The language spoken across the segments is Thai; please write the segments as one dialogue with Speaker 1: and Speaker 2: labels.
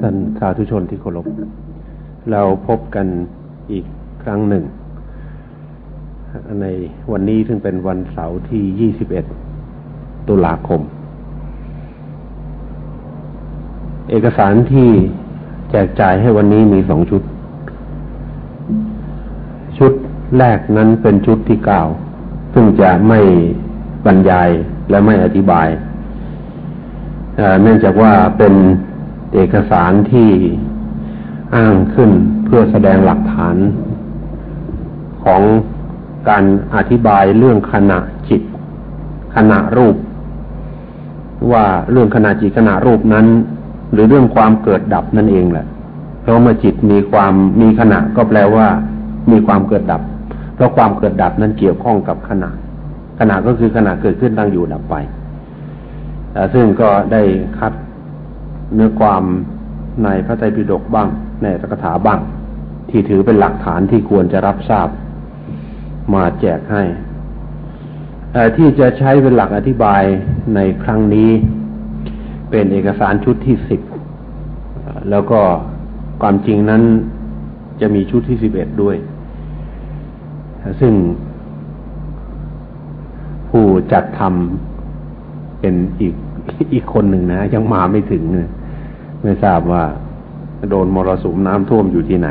Speaker 1: ท่านสาธุชนที่เคารพ เราพบกันอีกครั้งหนึ่ง ในวันนี้ซึ่งเป็นวันเสาร์ที่ 21 ตุลาคม เอกสารที่แจกจ่ายให้วันนี้มีสองชุด ชุดแรกนั้นเป็นชุดที่เก้าซึ่งจะไม่บรรยายและไม่อธิบาย เนื่องจากว่าเป็น เอกสารที่อ้างขึ้นเพื่อแสดงหลักฐานของการอธิบายเรื่องขณะจิต ขณะรูป ว่าเรื่องขณะจิตขณะรูปนั้น หรือเรื่องความเกิดดับนั่นเองแหละ เพราะเมื่อจิตมีความมีขณะก็แปลว่า มีความเกิดดับ เพราะความเกิดดับนั้นเกี่ยวข้องกับขณะ ขณะก็คือขณะเกิดขึ้นตั้งอยู่ดับไปซึ่งก็ได้คัด เนื้อความในพระไตรปิฎกบ้าง ในตกถาบ้าง ที่ถือเป็นหลักฐานที่ควรจะรับทราบ มาแจกให้ที่จะใช้เป็นหลักอธิบายในครั้งนี้ เป็นเอกสารชุดที่สิบแล้วก็ความจริงนั้นจะมีชุดที่สิบเอ็ดด้วย ซึ่งผู้จัดทำเป็นอีกอีกคนหนึ่งนะ ยังมาไม่ถึงเนี่ย ไม่ทราบว่า โดนมรสุมน้ำท่วมอยู่ที่ไหน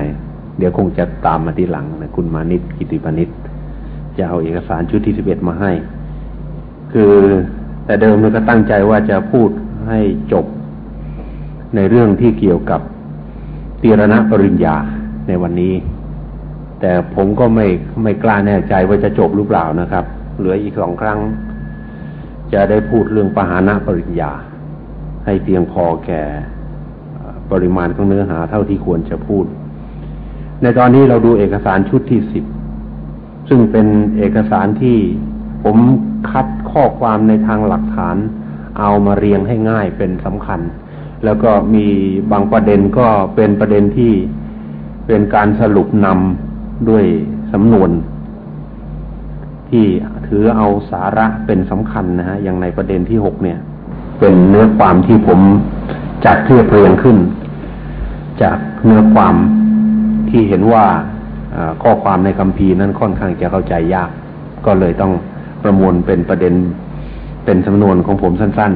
Speaker 1: เดี๋ยวคงจะตามมาทีหลังนะคุณมานิตกิติปนิตจะเอาเอกสารชุดที่สิบเอ็ดมาให้ คือแต่เดิมเราก็ตั้งใจว่าจะพูดให้จบ ในเรื่องที่เกี่ยวกับตีรณปริญญาในวันนี้ แต่ผมก็ไม่ไม่กล้าแน่ใจว่าจะจบหรือเปล่านะครับ เหลืออีกสองครั้ง จะได้พูดเรื่องปหานะปริญญา ให้เพียงพอแก่ ปริมาณของเนื้อหาเท่าที่ควรจะพูด ในตอนนี้เราดูเอกสารชุดที่สิบซึ่งเป็นเอกสารที่ผมคัดข้อความในทางหลักฐาน เอามาเรียงให้ง่ายเป็นสำคัญ แล้วก็มีบางประเด็นก็เป็นประเด็นที่เป็นการสรุปนำด้วยสำนวน ที่ถือเอาสาระเป็นสำคัญนะฮะอย่างในประเด็นที่หกเนี่ย เป็นเนื้อความที่ผมจัดเรียบเรียงขึ้น จากเนื้อความที่เห็นว่าข้อความในคำพีนั้นค่อนข้างจะเข้าใจยาก ก็เลยต้องประมวลเป็นประเด็นเป็นสำนวนของผมสั้น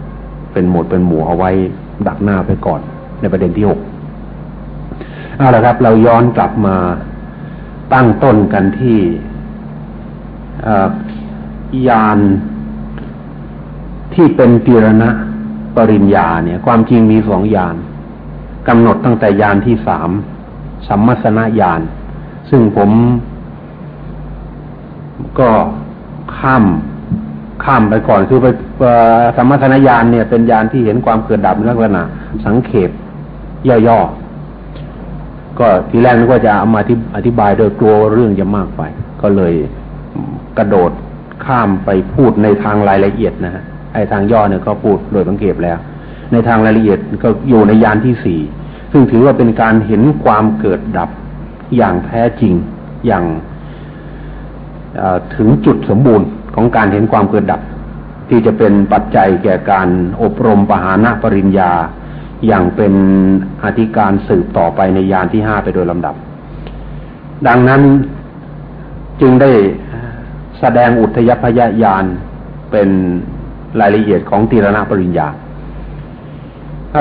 Speaker 1: ๆ เป็นหมวดเป็นหมู่เอาไว้ดักหน้าไปก่อน ในประเด็นที่หกเอาละครับ เราย้อนกลับมาตั้งต้นกันที่ยานที่เป็นกิรณะปริญญาเนี่ย ความจริงมีสองยาน กำหนดตั้งแต่ยานที่สามสัมมสนญาณซึ่งผมก็ข้ามข้ามไปก่อนคือไปสัมมสนญาณเนี่ย เป็นญาณที่เห็นความเกิดดับลักษณะสังเขปย่อๆ ก็ทีแรกนึกว่าจะเอามาอธิบายโดยกลัวเรื่องจะมากไป ก็เลยกระโดดข้ามไปพูดในทางรายละเอียดนะฮะไอ้ทางย่อเนี่ยก็พูดโดยสังเกตแล้ว ในทางรายละเอียดก็อยู่ในยานที่สี่ซึ่งถือว่าเป็นการเห็นความเกิดดับอย่างแท้จริงอย่างถึงจุดสมบูรณ์ของการเห็นความเกิดดับ ที่จะเป็นปัจจัยแก่การอบรมปหานะปริญญา อย่างเป็นอธิการสืบต่อไปในยานที่ห้าไปโดยลำดับ ดังนั้นจึงได้แสดงอุทยพยญาณเป็นรายละเอียดของตีรณปริญญา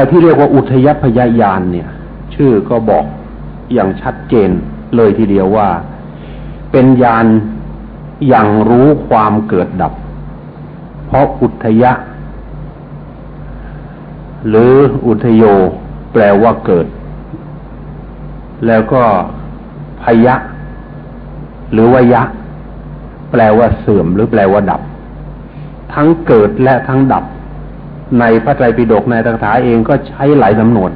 Speaker 1: ที่เรียกว่าอุทยพยญาณเนี่ย ชื่อก็บอกอย่างชัดเจนเลยทีเดียวว่า เป็นญาณอย่างรู้ความเกิดดับ เพราะอุทยะ หรืออุทโย แปลว่าเกิด แล้วก็พยะ หรือวายะ แปลว่าเสื่อมหรือแปลว่าดับ ทั้งเกิดและทั้งดับ ในพระไตรปิฎกในตถาเองก็ใช้หลายสำนวน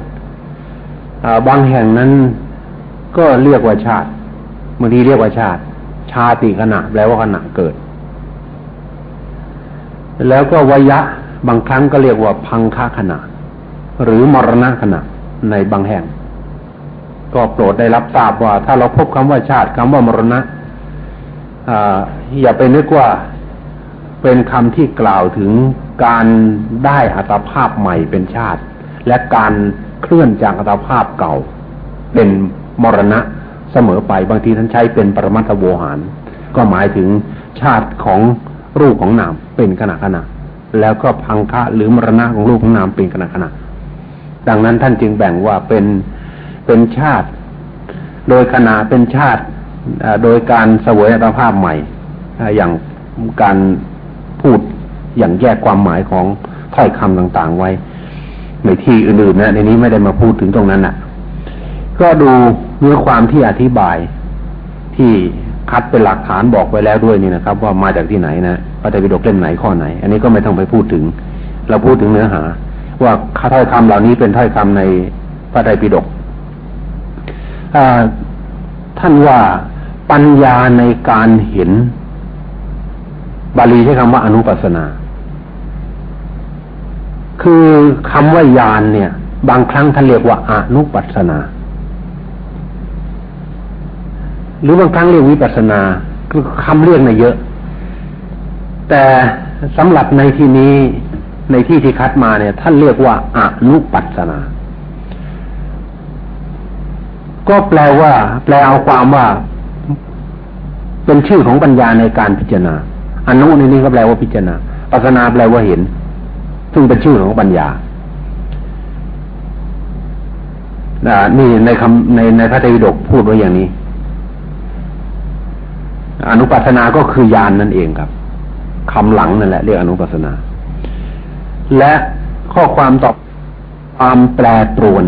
Speaker 1: บางแห่งนั้นก็เรียกว่าชาติบางทีเรียกว่าชาติ ชาติขณะแปลว่าขณะเกิด แล้วก็วยะบางครั้งก็เรียกว่าพังคขณะ หรือมรณะขณะในบางแห่ง ก็โปรดได้รับทราบว่า ถ้าเราพบคำว่าชาติคำว่ามรณะอย่าไปนึกว่าเป็นคำที่กล่าวถึง การได้อัตภาพใหม่เป็นชาติ และการเคลื่อนจากอัตภาพเก่า เป็นมรณะเสมอไปบางทีท่านใช้เป็นปรมัตถโวหาร ก็หมายถึงชาติของรูปของนามเป็นขณะขณะแล้วก็พังคะหรือมรณะของรูปของนามเป็นขณะขณะดังนั้นท่านจึงแบ่งว่าเป็นเป็นชาติ โดยขณะเป็นชาติโดยการเสวยอัตภาพใหม่อย่างการพูด อย่างแยกความหมายของถ้อยคำต่างๆไว้ ในที่อื่นๆนะในนี้ไม่ได้มาพูดถึงตรงนั้นนะ่ะ ก็ดูเนื้อความที่อธิบายที่คัดเป็นหลักฐานบอกไว้แล้วด้วยนี่นะครับ ว่ามาจากที่ไหนนะพระไตรปิฎกเล่มไหนข้อไหน อันนี้ก็ไม่ต้องไปพูดถึง เราพูดถึงเนื้อหา ว่าถ้อยคำเหล่านี้เป็นถ้อยคำในพระไตรปิฎกท่านว่าปัญญาในการเห็น บาลีใช้คำว่าอนุปัสนา คือคำว่ายานเนี่ย บางครั้งท่านเรียกว่าอนุปัสนา หรือบางครั้งเรียกวิปัสนาคือคำเรียกเนี่ยเยอะ แต่สำหรับในที่นี้ในที่ที่คัดมาเนี่ย ท่านเรียกว่าอนุปัสนา ก็แปลว่า แปลเอาความว่า เป็นชื่อของปัญญาในการพิจารณาอนุในนี้ก็แปลว่าพิจารณาปัสนาแปลว่าเห็น ซึ่งเป็นชื่อของปัญญานี่ในคำในในพระไตรปิฎกพูดไว้อย่างนี้ อนุปัสนาก็คือยานนั่นเองครับคำหลังนั่นแหละเรียกอนุปัสนา และข้อความตอบความแปรปรวน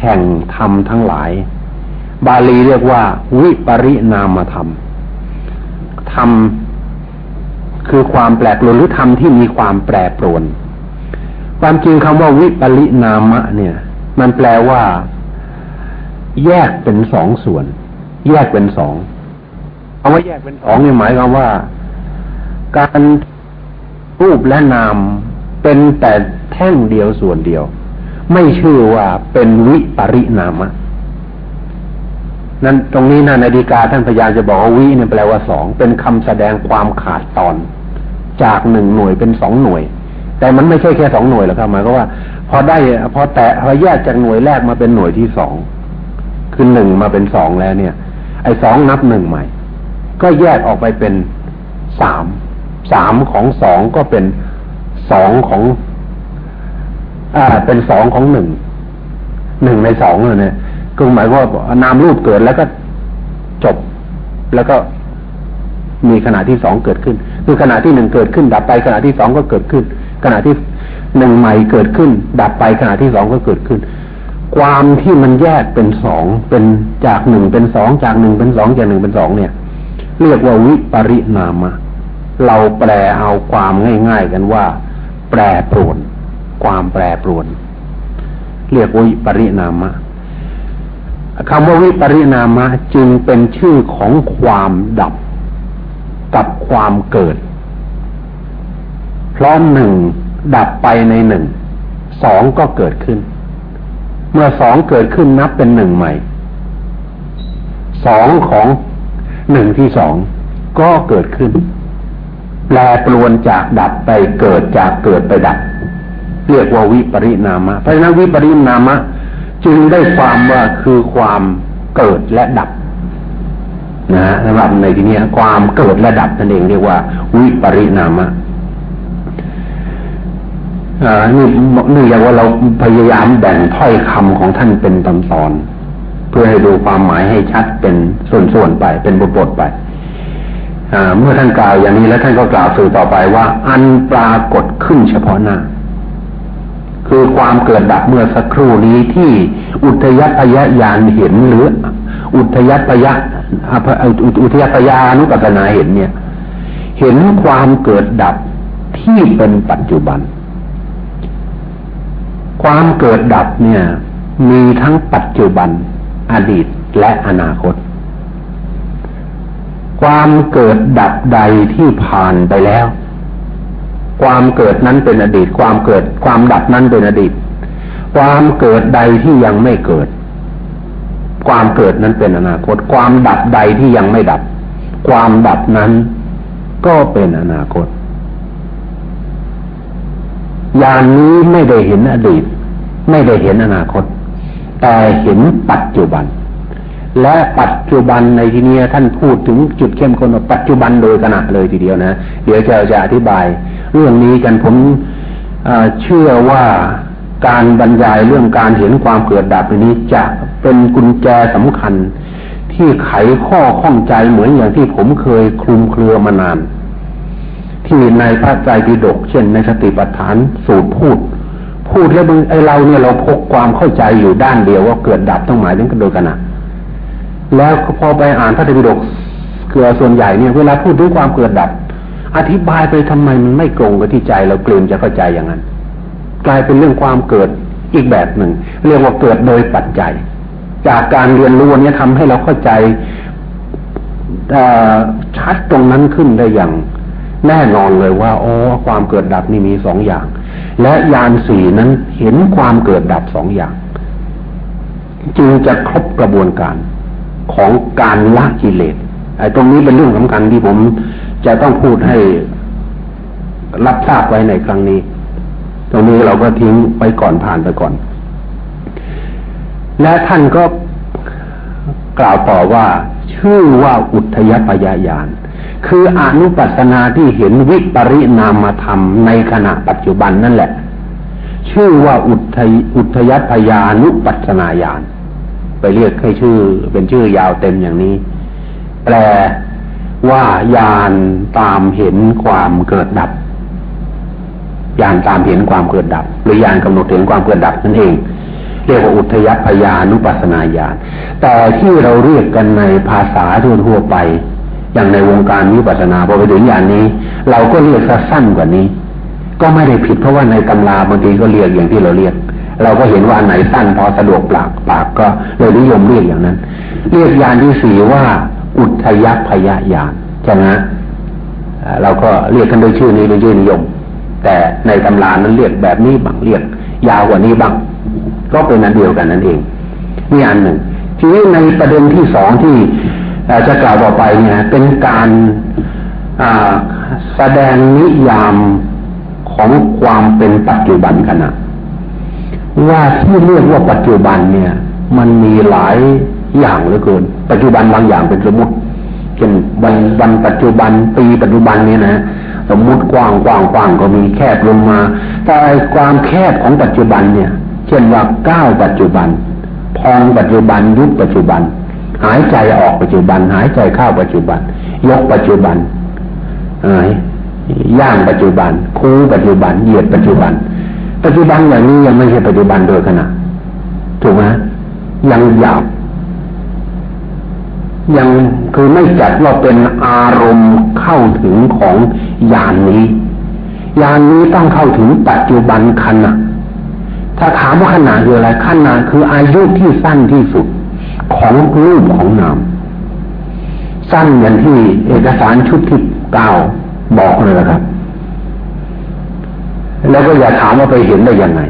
Speaker 1: แห่งธรรมทั้งหลาย บาลีเรียกว่า วิปริณามธรรมธรรมคือความแปรปรวนหรือธรรมที่มีความแปรปรวน ความจริงคำว่าวิปริณามะ เนี่ย มันแปลว่า แยกเป็นสองส่วน แยกเป็นสองคำว่าแยกเป็นสองนี่หมายความว่า การรูปและนามเป็นแต่แท่งเดียวส่วนเดียว ไม่ชื่อว่าเป็นวิปริณามะนั้นตรงนี้นะนาฬิกาท่านพยายาจะบอกว่าวิเนี่ยแปลว่าสองเป็นคำแสดงความขาดตอน จากหนึ่งหน่วยเป็นสองหน่วย แต่มันไม่ใช่แค่สองหน่วยหรอกครับหมายก็ว่า พอได้พอแตะพอแยกจากหน่วยแรกมาเป็นหน่วยที่สองคือหนึ่งมาเป็นสองแล้วเนี่ย ไอ้สองนับหนึ่งใหม่ ก็แยกออกไปเป็นสามสามของสองก็เป็นสองของอ่าเป็นสองของหนึ่งหนึ่งในสองเลยเนี่ยก็หมายว่านามรูปเกิดแล้วก็จบแล้วก็มีขณะที่สองเกิดขึ้น คือขณะที่หนึ่งเกิดขึ้น ดับไปขณะที่สองก็เกิดขึ้น ขณะที่หนึ่งใหม่เกิดขึ้น ดับไปขณะที่สองก็เกิดขึ้น ความที่มันแยกเป็นสองเป็นจากหนึ่งเป็นสองจากหนึ่งเป็นสองจากหนึ่งเป็นสองเนี่ย เรียกว่าวิปริณามะเราแปลเอาความง่าย ๆ กันว่า แปรปรวน ความแปรปรวน เรียกว่าวิปริณามะคำว่าวิปริณามะจึงเป็นชื่อของความดับกับความเกิด เพราะหนึ่งดับไปในหนึ่งสองก็เกิดขึ้น เมื่อสองเกิดขึ้นนับเป็นหนึ่งใหม่สองของหนึ่งที่สองก็เกิดขึ้น แปลปรวนจากดับไปเกิดจากเกิดไปดับ เรียกว่าวิปริณามะเพราะฉะนั้นวิปริณามะ จึงได้ความว่าคือความเกิดและดับนะฮะสำหรับในที่นี้ความเกิดและดับนั่นเองเรียกว่า วิปริณามะ นี่นี่เรียกว่าเราพยายามแบ่งถ้อยคำของท่านเป็นตอนตอน เพื่อให้ดูความหมายให้ชัดเป็นส่วนๆไป เป็นบทๆไปเมื่อท่านกล่าวอย่างนี้แล้วท่านก็กล่าวสื่อต่อไปว่า อันปรากฏขึ้นเฉพาะหน้า คือความเกิดดับเมื่อสักครู่นี้ที่อุทยพยญาณเห็นหรือ อุทยพยะอุทยพยานุปัสนาเห็นเนี่ย เห็นความเกิดดับที่เป็นปัจจุบัน ความเกิดดับเนี่ย มีทั้งปัจจุบัน อดีตและอนาคต ความเกิดดับใดที่ผ่านไปแล้ว ความเกิดนั้นเป็นอดีต ความเกิด ความดับนั้นเป็นอดีต ความเกิดใดที่ยังไม่เกิด ความเกิดนั้นเป็นอนาคต ความดับใดที่ยังไม่ดับ ความดับนั้นก็เป็นอนาคต อย่างนี้ไม่ได้เห็นอดีต ไม่ได้เห็นอนาคต แต่เห็นปัจจุบัน และปัจจุบันในที่นี้ท่านพูดถึงจุดเข้มข้นว่าปัจจุบันโดยขณะเลยทีเดียวนะ เดี๋ยวจะจะอธิบาย เรื่องนี้กันผมเชื่อว่าการบรรยายเรื่องการเห็นความเกิดดับนี้จะเป็นกุญแจสำคัญ ที่ไขข้อข้องใจเหมือนอย่างที่ผมเคยคลุมเครือมานาน ที่ในพระใจปิฎกเช่นในสติปัฏฐานสูตรพูด พูดแล้วไอเราเนี่ยเราพกความเข้าใจอยู่ด้านเดียวว่าเกิดดับต้องหมายถึงกันโดยขณะแล้วพอไปอ่านพระไตรปิฎกเกือส่วนใหญ่เนี่ย เวลาพูดถึงความเกิดดับ อธิบายไปทำไมมันไม่ตรงกับที่ใจเราเกรงจะเข้าใจอย่างนั้น กลายเป็นเรื่องความเกิดอีกแบบหนึ่ง เรียกว่าเกิดโดยปัจจัย จากการเรียนรู้นี้ทำให้เราเข้าใจชัดตรงนั้นขึ้นได้อย่าง แน่นอนเลยว่าอ๋อความเกิดดับนี่มีสองอย่าง และยานสี่นั้นเห็นความเกิดดับสองอย่าง จึงจะครบกระบวนการของการละกิเลสไอ้ตรงนี้เป็นเรื่องสำคัญที่ผมจะต้องพูดให้รับทราบไว้ในครั้งนี้ ตรงนี้เราก็ทิ้งไปก่อนผ่านไปก่อน และท่านก็กล่าวต่อว่า ชื่อว่าอุทยพยายาน คืออนุปัสนาที่เห็นวิปริณามธรรมในขณะปัจจุบันนั่นแหละ ชื่อว่าอุทยอุทยพยานุปัสนาญาณไปเรียกให้ชื่อ เป็นชื่อยาวเต็มอย่างนี้ แปลว่าญาณตามเห็นความเกิดดับญาณตามเห็นความเกิดดับ หรือญาณกำหนดเห็นความเกิดดับนั่นเองเรียกว่าอุทยพยานุปัสนาญาณแต่ที่เราเรียกกันในภาษาทั่วๆไป อย่างในวงการวิปัสนาพอไปถึงญาณนี้ เราก็เรียกสั้นกว่านี้ ก็ไม่ได้ผิดเพราะว่าในตำราบางทีก็เรียกอย่างที่เราเรียก เราก็เห็นว่าอันไหนสั้นพอสะดวกปากปากก็เลยนิยมเรียกอย่างนั้น เรียกญาณที่สี่ว่า อุทยพยาญาณใช่ไหมเราก็เรียกกันโดยชื่อนี้โดยชื่อนิยม แต่ในตำรานั้นเรียกแบบนี้บางเรียก ยาวกว่านี้บ้างก็เป็นอันเดียวกันนั่นเองนี่อันหนึ่งทีนี้ในประเด็นที่สองที่ จะกล่าวต่อไปเนี่ยเป็นการแสดงนิยามของความเป็นปัจจุบันขณะ ว่าที่เรียกว่าปัจจุบันเนี่ย มันมีหลายอย่างเหลือเกิน ปัจจุบันบางอย่างเป็นสมมติเช่นวันวันปัจจุบันปีปัจจุบันเนี่ยนะสมมติกว้างกว้างกว้างก็มีแคบลงมา แต่ความแคบของปัจจุบันเนี่ย เช่นว่าก้าวปัจจุบัน พองปัจจุบันยุบปัจจุบัน หายใจออกปัจจุบัน หายใจเข้าปัจจุบัน ยกปัจจุบันย่างปัจจุบัน คูปัจจุบัน เหยียดปัจจุบัน ปัจจุบันอย่างนี้ยังไม่ใช่ปัจจุบันโดยขณะถูกไหมยังหยาบยังคือไม่จัดว่าเป็นอารมณ์เข้าถึงของญาณนนี้ญาณนนี้ต้องเข้าถึงปัจจุบันขณะ ถ้าถามว่าขณะคืออะไรขณะคืออายุที่สั้นที่สุด ของรูปของนาม สั้นอย่างที่เอกสารชุดที่เก้าบอกเลยนะครับ แล้วก็อย่าถามว่าไปเห็นได้ยังไง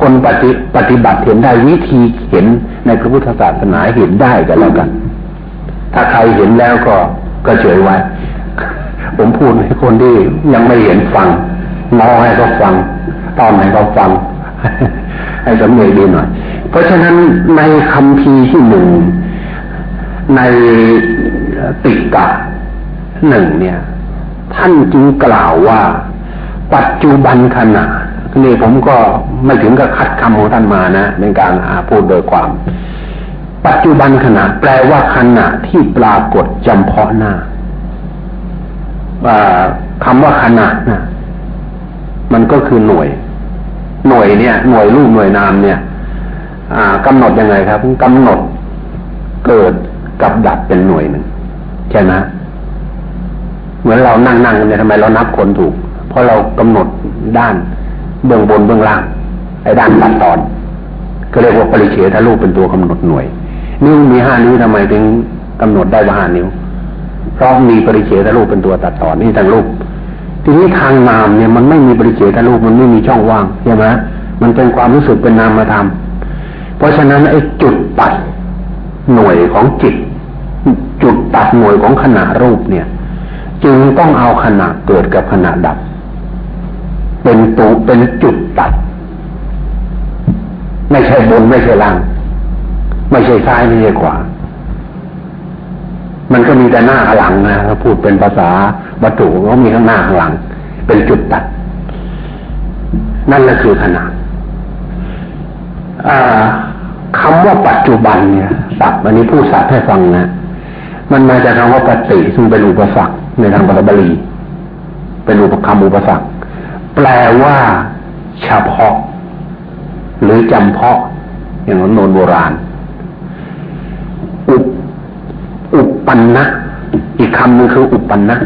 Speaker 1: คนปฏิปฏิบัติเห็นได้วิธีเห็นในพระพุทธศาสนาเห็นได้กันแล้วกัน ถ้าใครเห็นแล้วก็ก็เฉยไว้ ผมพูดให้คนที่ยังไม่เห็นฟังงองให้เขาฟัง ตอนไหนเขาฟัง ให้สำเนียดีหน่อย ราะฉะนั้นในคำพีที่หนึ่งในติกะหนึ่งเนี่ย ท่านจึงกล่าวว่า ปัจจุบันขณะนี่ผมก็ไม่ถึงกับคัดคำของท่านมานะในการพูดโดยความ ปัจจุบันขณะ แปลว่าขณะที่ปรากฏจำเพาะหน้าคำว่าขณะนะมันก็คือหน่วย หน่วยเนี่ย หน่วยรูปหน่วยนามเนี่ย กำหนดยังไงครับกำหนดเกิดกับดับเป็นหน่วยหนึ่งใช่ไหมเหมือนเรานั่งนั่งเนี่ยทำไมเรานับคนถูก เพราะเรากำหนดด้านเบื้องบนเบื้องล่างไอ้ด้านตัดตอน ก็เรียกว่าปริเฉทรูปเป็นตัวกำหนดหน่วยนิ้วมีห้านิ้วทำไมถึงกำหนดได้ว่าห้านิ้ว เพราะมีปริเฉทรูปเป็นตัวตัดตอนนี่ทางรูปทีนี้ทางนามเนี่ยมันไม่มีปริเฉทรูปมันไม่มีช่องว่างใช่ไหมมันเป็นความรู้สึกเป็นนามธรรม เพราะฉะนั้นไอ้จุดตัดหน่วยของจิต จุดตัดหน่วยของขณะรูปเนี่ย จึงต้องเอาขณะเกิดกับขณะดับ เป็นตัวเป็นจุดตัด
Speaker 2: ไม่ใช่บนไม่ใช่ล่าง ไม่ใช่ซ้ายไม่ใช่ขวามันก็มีแต่หน้าหลังนะถ้าพูดเป็นภาษาวัตถุก็มีข้างหน้าข้างหลัง เป็นจุดตัด นั่นแหละคือขนาด คำว่าปัจจุบันเนี่ยศัพท์อันนี้พูดศัพท์ให้ฟังนะ มันมาจากคำว่าปฏิซึ่งเป็นอุปสรรคในทางภาษาบาลีเป็นอุปคำอุปสรรคแปลว่าเฉพาะ หรือจำเพาะ อย่างนนโบราณ อุปอุปปันนะอีกคำหนึ่งคืออุปปันนะ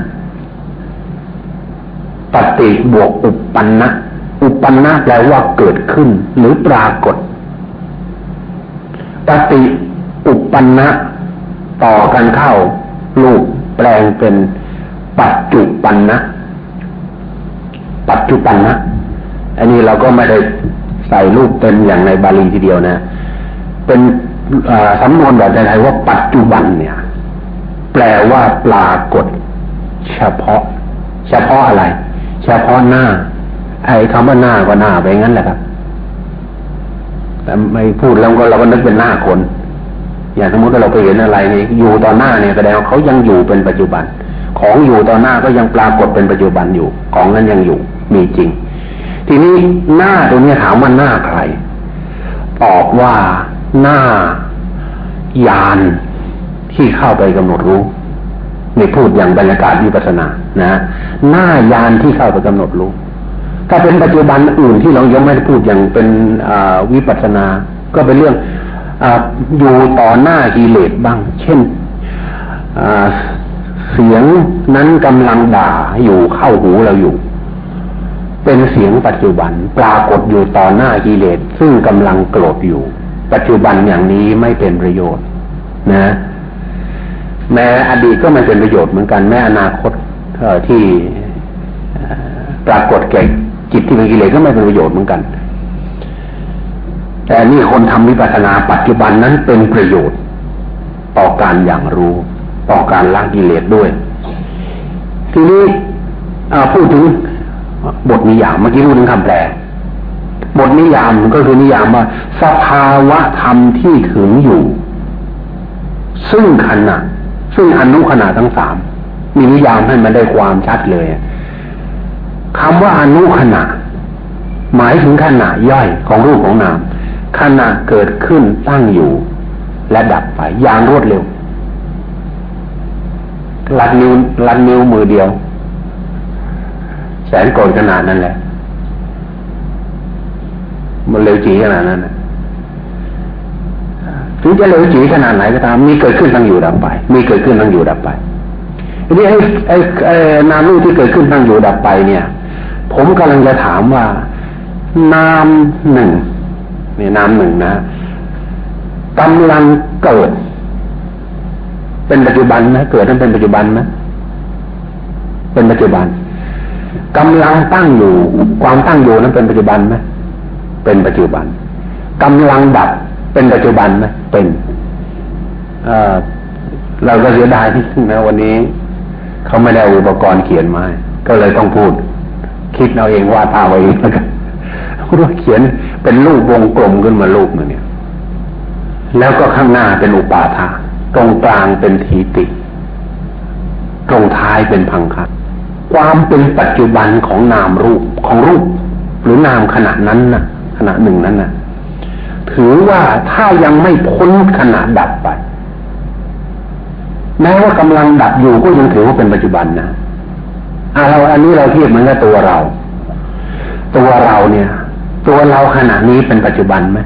Speaker 2: ปฏิบวกอุปปันนะอุปปันนะแปลว่าเกิดขึ้น หรือปรากฏ ปฏิอุปปันนะต่อกันเข้ารูปแปลงเป็นปัจจุปันนะปัจจุปันนะอันนี้เราก็ไม่ได้ใส่รูปเต็มอย่างในบาลีทีเดียวนะ เป็นสำนวนแบบไทยว่าปัจจุบันเนี่ย แปลว่าปรากฏ เฉพาะ เฉพาะอะไร เฉพาะหน้า ไอ้คำว่าหน้าก็หน้าไปงั้นแหละครับ แต่ไม่พูดแล้วก็เราก็นึกเป็นหน้าคน อย่างสมมติว่าเราไปเห็นอะไรนี่อยู่ต่อหน้าเนี่ยแสดงว่าเขายังอยู่เป็นปัจจุบัน ของอยู่ต่อหน้าก็ยังปรากฏเป็นปัจจุบันอยู่ ของนั้นยังอยู่มีจริง ทีนี้หน้าตรงนี้ถามว่าหน้าใครตอบว่าหน้ายานที่เข้าไปกำหนดรู้นี่พูดอย่างบรรยากาศวิปัสนานะ หน้ายานที่เข้าไปกำหนดรู้ ถ้าเป็นปัจจุบันอื่นที่เรายังไม่ได้พูดอย่างเป็นวิปัสนา ก็เป็นเรื่องออยู่ต่อหน้ากิเลสบ้าง เช่นเสียงนั้นกำลังด่าอยู่เข้าหูเราอยู่ เป็นเสียงปัจจุบันปรากฏอยู่ต่อหน้ากิเลสซึ่งกำลังโกรธอยู่ ปัจจุบันอย่างนี้ไม่เป็นประโยชน์ นะ แม้อดีตก็ไม่เป็นประโยชน์เหมือนกันแม้อนาคตที่ปรากฏแก่ จิตที่เป็นกิเลสก็ไม่เป็นประโยชน์เหมือนกัน แต่นี่คนทำวิปัสสนาปัจจุบันนั้นเป็นประโยชน์ ต่อการอย่างรู้ ต่อการละกิเลสด้วย ทีนี้พูดถึงบทนิยามเมื่อกี้พูดถึงคำแปลบทนิยามก็คือนิยามว่า สภาวะธรรมที่ถึงอยู่ ซึ่งขณะซึ่งอนุขณะทั้งสามมีนิยามให้มันได้ความชัดเลย คำว่าอนุขณะ หมายถึงขณะย่อยของรูปของนามขณะเกิดขึ้นตั้งอยู่ และดับไปอย่างรวดเร็วลัดนิ้วลัดนิ้วมือเดียว แสนโกรขนาดนั้นแหละ มันเร็วจีขนาดนั้นนะถึงจะเร็วจีขนาดไหนก็ตาม มีเกิดขึ้นตั้งอยู่ดับไป มีเกิดขึ้นตั้งอยู่ดับไปทีนี้ไอ้ไอ้ไอ้นามรูปที่เกิดขึ้นตั้งอยู่ดับไปเนี่ย ผมกำลังจะถามว่า นามหนึ่งนี่นามหนึ่งนะกำลังเกิด เป็นปัจจุบันนะเกิดนั้นเป็นปัจจุบันนะเป็นปัจจุบันกำลังตั้งอยู่ ความตั้งอยู่นั้นเป็นปัจจุบันไหมเป็นปัจจุบันกำลังดับเป็นปัจจุบันไหมเป็นเอเราก็เสียดายที่นะวันนี้เขาไม่ได้อุปกรณ์เขียนมาก็เลยต้องพูด คิดเอาเองวาดภาพเอาเองแล้วกันรู้เขียนเป็นรูปวงกลมขึ้นมารูปนึงเนี่ย แล้วก็ข้างหน้าเป็นอุปาทาตรงกลางเป็นทีติ ตรงท้ายเป็นพังคัความเป็นปัจจุบันของนามรูปของรูป หรือนามขณะนั้นนะขณะหนึ่งนั้นนะถือว่าถ้ายังไม่พ้นขณะดับไป แม้ว่ากำลังดับอยู่ก็ยังถือว่าเป็นปัจจุบันนะ เราอันนี้เราเทียบเหมือนกับตัวเรา ตัวเราเนี่ย ตัวเราขณะนี้เป็นปัจจุบันไหม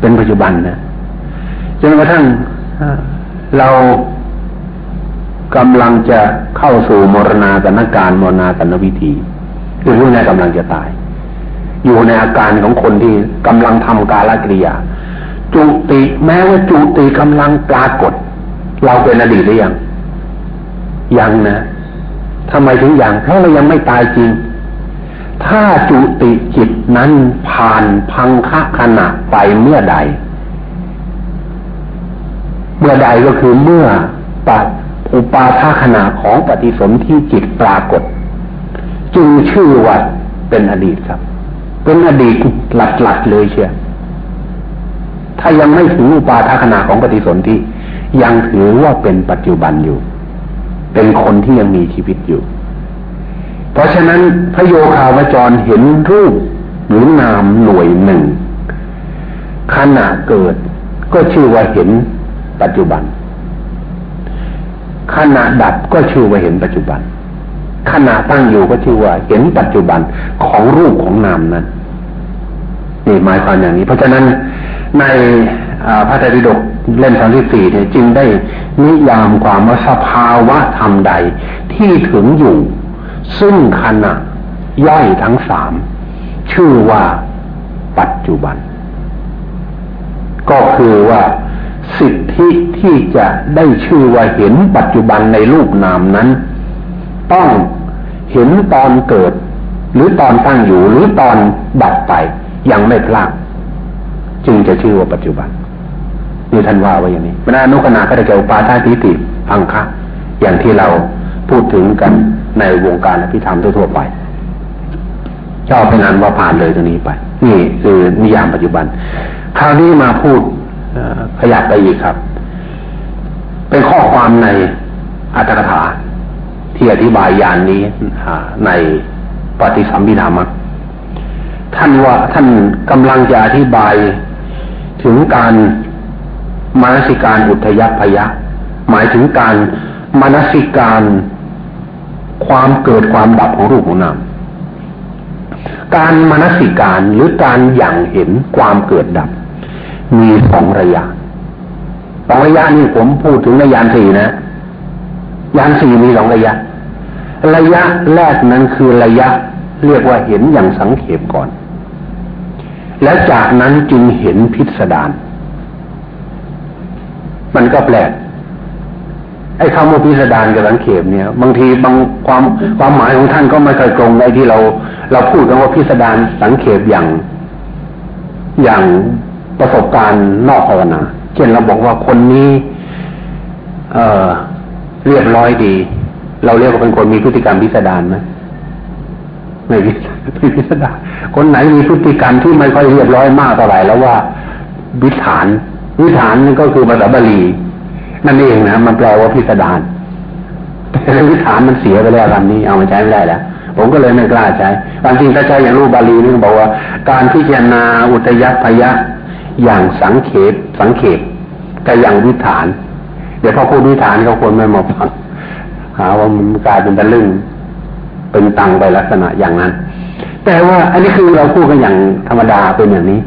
Speaker 2: เป็นปัจจุบันนะจนกระทั่งเรากำลังจะเข้าสู่มรณาตนการมรณาตนวิธีคือรู้ในกำลังจะตาย อยู่ในอาการของคนที่กำลังทำกาลกิริยาจุติแม้ว่าจุติกำลังปรากฏ เราเป็นอดีตหรือยังยังนะ ทำไมถึงอย่างเพราะเรายังไม่ตายจริง ถ้าจุติจิตนั้นผ่านพังคะขณะไปเมื่อใด เมื่อใดก็คือเมื่อปัอุปาทาขณะของปฏิสนธิจิตปรากฏ จึงชื่อว่าเป็นอดีตครับ เป็นอดีตหลัดหลัดเลยเชียถ้ายังไม่ถึงอุปาทาขณะของปฏิสนธิยังถือว่าเป็นปัจจุบันอยู่ เป็นคนที่ยังมีชีวิตอยู่ เพราะฉะนั้นพระโยคาวจรเห็นรูปหรือนามหน่วยหนึ่งขณะเกิดก็ชื่อว่าเห็นปัจจุบัน ขณะดับก็ชื่อว่าเห็นปัจจุบัน ขณะตั้งอยู่ก็ชื่อว่าเห็นปัจจุบันของรูปของนามนั้นนี่หมายความอย่างนี้ เพราะฉะนั้นในพระไตรปิฎก เล่มสามสิบสี่เนี่ยจึงได้นิยามความว่าสภาวะธรรมใดที่ถึงอยู่ ซึ่งขณะย่อยทั้งสามชื่อว่าปัจจุบัน ก็คือว่าสิทธิที่จะได้ชื่อว่าเห็นปัจจุบันในรูปนามนั้น ต้องเห็นตอนเกิด หรือตอนตั้งอยู่หรือตอนดับไปยังไม่พลาดจึงจะชื่อว่าปัจจุบัน นี่ท่านว่าไว้อย่างนี้มนานุขณะก็ได้แก่อุปาทาทิฏฐิพังคะอย่างที่เราพูดถึงกันในวงการอภิธรรมทั่วไปเจ้าเป็นอันว่าผ่านเลยตรงนี้ไป นี่คือนิยามปัจจุบัน คราวนี้มาพูดขยับไปอีกครับ เป็นข้อความในอัตถกถา ที่อธิบายยานนี้ในปฏิสัมพิธามักท่านว่าท่านกำลังจะอธิบายถึงการ มนสิการอุทยพยะ หมายถึงการมนสิการความเกิดความดับของรูปของนามการมนสิการหรือการอย่างเห็นความเกิดดับ มีสองระยะสองระยะนี่ผมพูดถึงในยานสี่นะ ยานสี่มีสองระยะ ระยะแรกนั้นคือระยะเรียกว่าเห็นอย่างสังเขปก่อน และจากนั้นจึงเห็นพิสดาร มันก็แปลกไอ้คำว่าพิสดารกับสังเขปเนี่ย บางทีบางความความหมายของท่านก็ไม่เคยตรงในที่เรา เราพูดกันว่าพิสดารสังเขปอย่าง อย่างประสบการณ์นอกภาวนาเช่นเราบอกว่าคนนี้ เออเรียบร้อยดี เราเรียกว่าเป็นคนมีพฤติกรรมพิสดารไหมไม่พิไม่พิสดารคนไหนมีพฤติกรรมที่ไม่ค่อยเรียบร้อยมากเท่าไหร่แล้วว่าวิถาน วิถานนั่นก็คือภาษาบาลีนั่นเองนะมันแปลว่าพิสดารแต่วิถานมันเสียไปแล้วคำนี้เอามาใช้ไม่ได้แล้วผมก็เลยไม่กล้าใช้บางทีถ้าใช้อย่างรูปบาลีนี่บอกว่า การพิจารณาอุตยัพยะอย่างสังเขปสังเขปกับอย่างวิถาน เดี๋ยวพอพูดวิถานเขาควรไม่มาฟังหาว่ามันกลายเป็นตะลึงเป็นตังไปลักษณะอย่างนั้น แต่ว่าอันนี้คือเราพูดกันอย่างธรรมดาเป็นอย่างนี้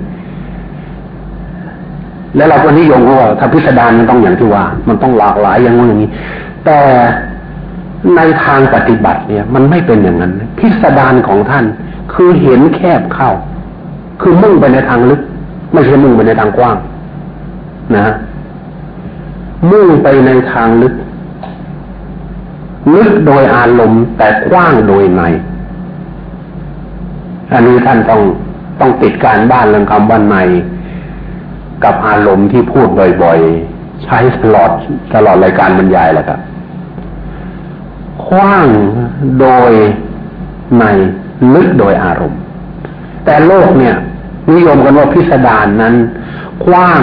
Speaker 2: แล้วเราก็นิยมว่าถ้าพิสดารมันต้องอย่างที่ว่า มันต้องหลากหลายอย่างนู้นอย่างนี้ แต่ในทางปฏิบัติเนี่ย มันไม่เป็นอย่างนั้น พิสดารของท่าน คือเห็นแคบเข้า คือมุ่งไปในทางลึก ไม่ใช่มุ่งไปในทางกว้าง นะมุ่งไปในทางลึก ลึกโดยอารมณ์แต่กว้างโดยใน อันนี้ท่านต้องต้องติดการบ้านเรื่องคำว่าใน กับอารมณ์ที่พูดบ่อยๆ ใช้ตลอดตลอดรายการบรรยายแหละครับกว้างโดยในลึกโดยอารมณ์ แต่โลกเนี่ย นิยมกันว่าพิสดารนนั้นกว้าง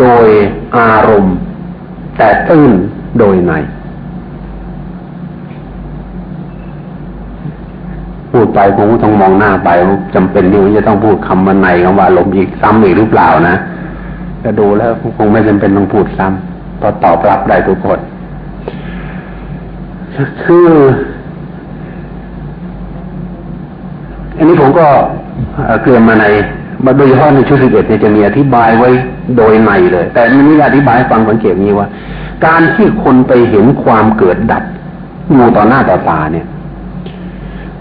Speaker 2: โดยอารมณ์ แต่ตื้นโดยในพูดไปคงต้องมองหน้าไปจำเป็นที่จะต้องพูดคำว่าในคำว่าลมอีกซ้ำอีกหรือเปล่านะ จะดูแล้วคงไม่จำเป็นต้องพูดซ้ำเพราะตอบรับได้ทุกคนคืออันนี้ผมก็เกลียนมาในโดยเฉพาะในชุดสิบเอ็ดเนี่ยจะมีอธิบายไว้โดยในเลย แต่มันมีอธิบายฟังสังเกตนี้ว่า การที่คนไปเห็นความเกิดดับอยู่ต่อหน้าต่อตาเนี่ย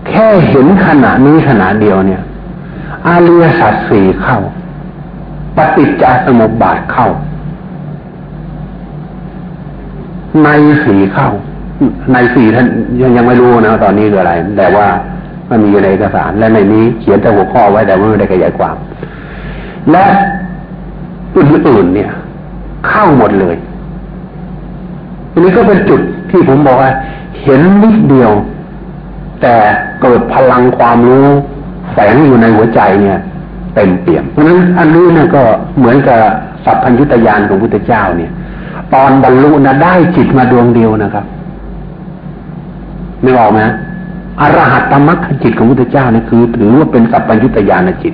Speaker 2: แค่เห็นขณะนี้ขณะเดียวเนี่ยอาเรียสัตสี่เข้า ปฏิจจสมุปบาทเข้า ในสีเข้า ในสีท่านยังยังไม่รู้นะ ตอนนี้คืออะไร แต่ว่ามันมีอยู่ในเอกสาร และในนี้เขียนแต่หัวข้อไว้แต่ว่าไม่ได้ขยายความ และอื่นๆเนี่ย เข้าหมดเลยอันนี้ก็เป็นจุดที่ผมบอกว่า เห็นนิดเดียว แต่เกิดพลังความรู้แฝงอยู่ในหัวใจเนี่ย เต็มเปี่ยมเพราะฉะนั้นอันนี้นี่ยก็เหมือนกับสัพพัญญุตยานของพุทธเจ้าเนี่ย ตอนบรรลุนะได้จิตมาดวงเดียวนะครับไม่ออกไหมอรหัตตมรรคจิตของพุทธเจ้าเนี่ยคือ ถือว่าเป็นสัพพัญญุตยานจิต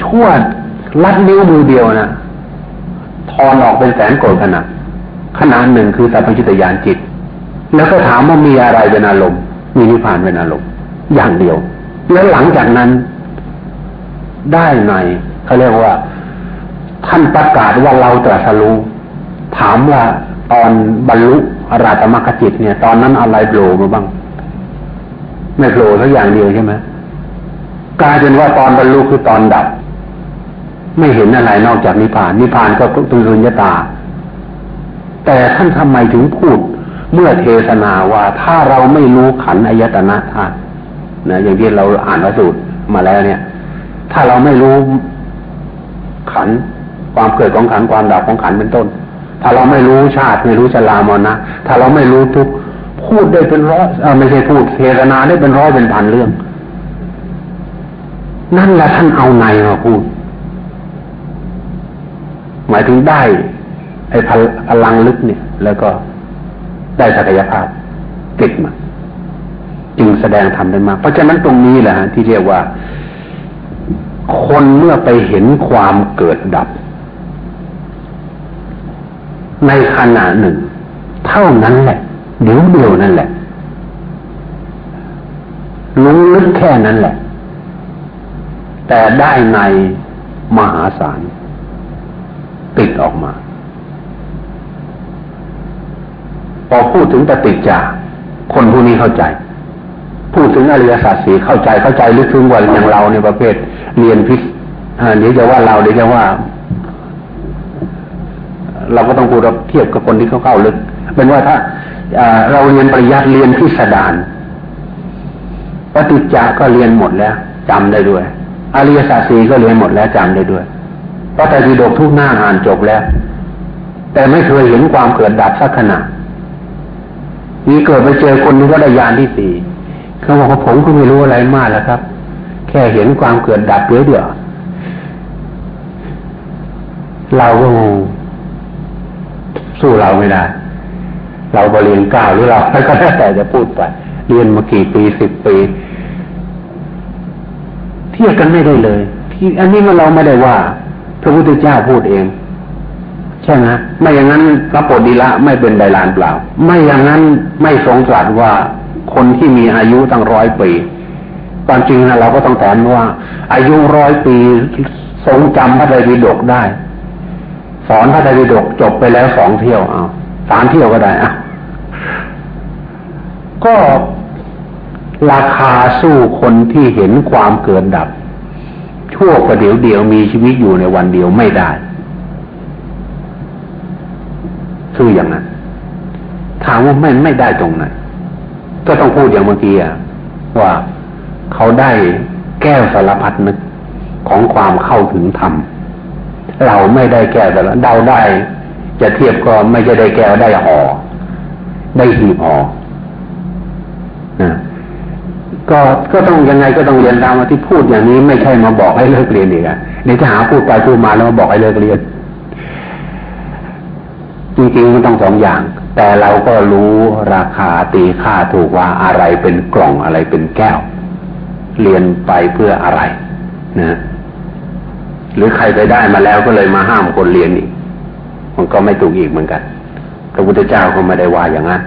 Speaker 2: ชั่วลัดนิ้วมือเดียวนะทอนออกเป็นแสนโกรธขนาดขนาดหนึ่งคือสัพพัญญุตยานจิต แล้วก็ถามว่ามีอะไรเป็นอารมณ์มีนิพพานเป็นอารมณ์อย่างเดียว แล้วหลังจากนั้น ได้ในเขาเรียกว่า ท่านประกาศว่าเราตรัสรู้ถามว่าตอนบรรลุอราตมรรคจิตเนี่ย ตอนนั้นอะไรโผล่มาบ้าง ไม่โผล่สักอย่างเดียวใช่ไหมกลายเป็นว่าตอนบรรลุคือตอนดับ ไม่เห็นอะไรนอกจากนิพพาน นิพพานก็ตุลุญญตา แต่ท่านทำไมถึงพูด เมื่อเทศนาว่าถ้าเราไม่รู้ขันอายตนะธาตุ นะอย่างที่เราอ่านพระสูตรมาแล้วเนี่ย ถ้าเราไม่รู้ขันความเกิดของขันความดับของขันเป็นต้น ถ้าเราไม่รู้ชาติไม่รู้ชรามรณะถ้าเราไม่รู้ทุกพูดได้เป็นร้อยไม่ใช่พูดเทศนาได้เป็นร้อยเป็นพันเรื่อง นั่นแหละท่านเอาในมาพูด หมายถึงได้ ไอ้พลังลึกเนี่ย แล้วก็ได้ศักยภาพติดมา จึงแสดงทำได้มาก เพราะฉะนั้นตรงนี้แหละที่เรียกว่า คนเมื่อไปเห็นความเกิดดับ ในขณะหนึ่ง เท่านั้นแหละ เดี๋ยวเดียวนั่นแหละรู้ลึกแค่นั้นแหละ แต่ได้ในมหาศาลติดออกมา พอพูดถึงปฏิจจาคนผู้นี้เข้าใจ พูดถึงอริยสัจสีเข้าใจเข้าใจลึกซึ้งกว่าอย่างเราในประเภทเรียนพิษเดี๋ยวจะว่าเราเดี๋ยวจะว่า เราก็ต้องพูดเทียบกับคนที่เขาเข้าลึก เป็นว่าถ้าเราเรียนปริยัติเรียนพิสดารปฏิจจาก็เรียนหมดแล้วจำได้ด้วย อริยสัจสีก็เรียนหมดแล้วจำได้ด้วยพระไตรปิฎกทุกหน้าอ่านจบแล้ว แต่ไม่เคยเห็นความเกิดดับสักขณะนี่เกิดไปเจอคนนึงก็ได้ยานที่สี่ เขาบอกว่าผมก็ไม่รู้อะไรมากแล้วครับ แค่เห็นความเกิดดับเดียวเดียวเราก็สู้เราไม่ได้ เราบเรียนก้าวหรือเราก็แล้วแต่จะพูดไปเรียนมากี่ปีสิบปีเทียบกันไม่ได้เลย ที่อันนี้มันเราไม่ได้ว่า พระพุทธเจ้าพูดเอง ใช่ไหมไม่อย่างนั้นพระโพธิละไม่เป็นไดลานเปล่า ไม่อย่างนั้นไม่ทรงตรัสว่า คนที่มีอายุตั้งร้อยปีความจริงนะเราก็ต้องแถมว่า อายุร้อยปีทรงจำพระไตรปิฎกได้ สอนพระไตรปิฎกจบไปแล้วสองเที่ยวเอาสามเที่ยวก็ได้อะก็ราคาสู้คนที่เห็นความเกิดดับ ชั่วประเดี๋ยวเดียวมีชีวิตอยู่ในวันเดียวไม่ได้คืออย่างนั้นถามว่าไม่ไม่ได้ตรงไหน ก็ต้องพูดอย่างเมื่อกี้อะว่าเขาได้แก้วสารพัดนึกของความเข้าถึงธรรมเราไม่ได้แก้วแต่ละเดาได้ จะเทียบก็ไม่จะได้แก้วได้ห่อได้หีบห่อนะก็ก็ต้องยังไงก็ต้องเรียนตามที่พูดอย่างนี้ไม่ใช่มาบอกให้เลิกเรียนอีกอะเดี๋ยวจะหาพูดไปพูดมาแล้วมาบอกให้เลิกเรียนจริงๆมันต้องสองอย่าง แต่เราก็รู้ราคาตีค่าถูกว่าอะไรเป็นกล่องอะไรเป็นแก้ว เรียนไปเพื่ออะไรนะหรือใครไปได้มาแล้วก็เลยมาห้ามคนเรียนอีกมันก็ไม่ถูกอีกเหมือนกัน พระพุทธเจ้าก็ไม่ได้ว่าอย่างนั้น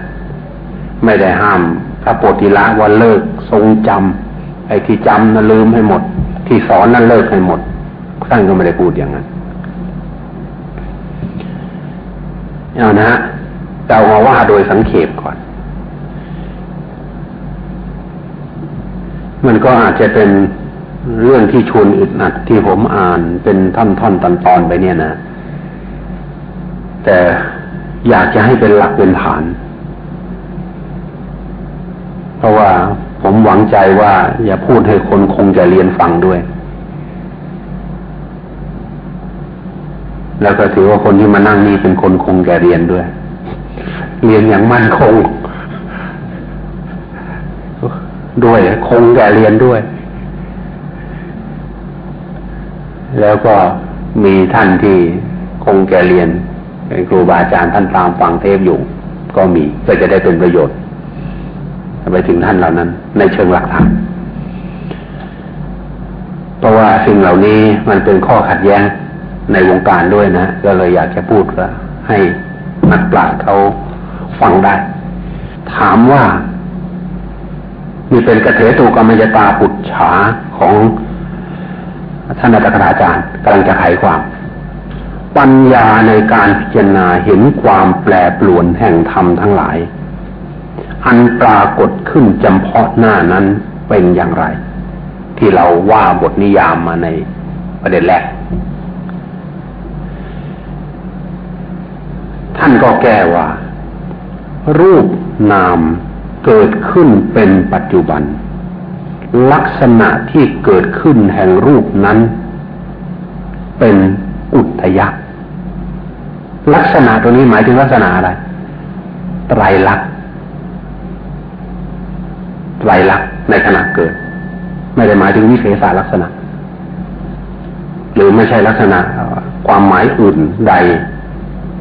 Speaker 2: ไม่ได้ห้ามพระโพธิละว่าเลิกทรงจำไอ้ที่จำนั้นลืมให้หมด ที่สอนนั้นเลิกให้หมดท่านก็ไม่ได้พูดอย่างนั้น เอานะ เรามาว่าโดยสังเขปก่อน มันก็อาจจะเป็นเรื่องที่ชวนอึดอัดที่ผมอ่านเป็นท่อนท่อนตอนตอนไปเนี่ยนะ แต่อยากจะให้เป็นหลักเป็นฐาน เพราะว่าผมหวังใจว่า อย่าพูดให้คนคงจะเรียนฟังด้วย แล้วก็ถือว่าคนที่มานั่งนี่เป็นคนคงแก่เรียนด้วย เรียนอย่างมั่นคง ด้วยคงแก่เรียนด้วย แล้วก็มีท่านที่คงแก่เรียนเป็นครูบาอาจารย์ท่านตามฟังเทพอยู่ ก็มีเพื่อจะได้เป็นประโยชน์ไปถึงท่านเหล่านั้น ในเชิงหลักฐานเพราะว่าสิ่งเหล่านี้มันเป็นข้อขัดแย้งในวงการด้วยนะ ก็เลยอยากจะพูดว่าให้นักปราชญ์เขา ฟังได้ ถามว่านี่เป็นกระเถตุกรรมยตาปุจฉาของท่านอาจารย์อาจารย์กำลังจะไขความ ปัญญาในการพิจารณาเห็นความแปรปรวนแห่งธรรมทั้งหลาย อันปรากฏขึ้นจำเพาะหน้านั้นเป็นอย่างไร ที่เราว่าบทนิยามมาในประเด็นแรกท่านก็แก้ว่า รูปนามเกิดขึ้นเป็นปัจจุบัน ลักษณะที่เกิดขึ้นแห่งรูปนั้น เป็นอุทยะลักษณะตัวนี้หมายถึงลักษณะอะไร ไตรลักษณ์ไตรลักษณ์ในขณะเกิด ไม่ได้หมายถึงวิเศษลักษณะ หรือไม่ใช่ลักษณะความหมายอื่นใด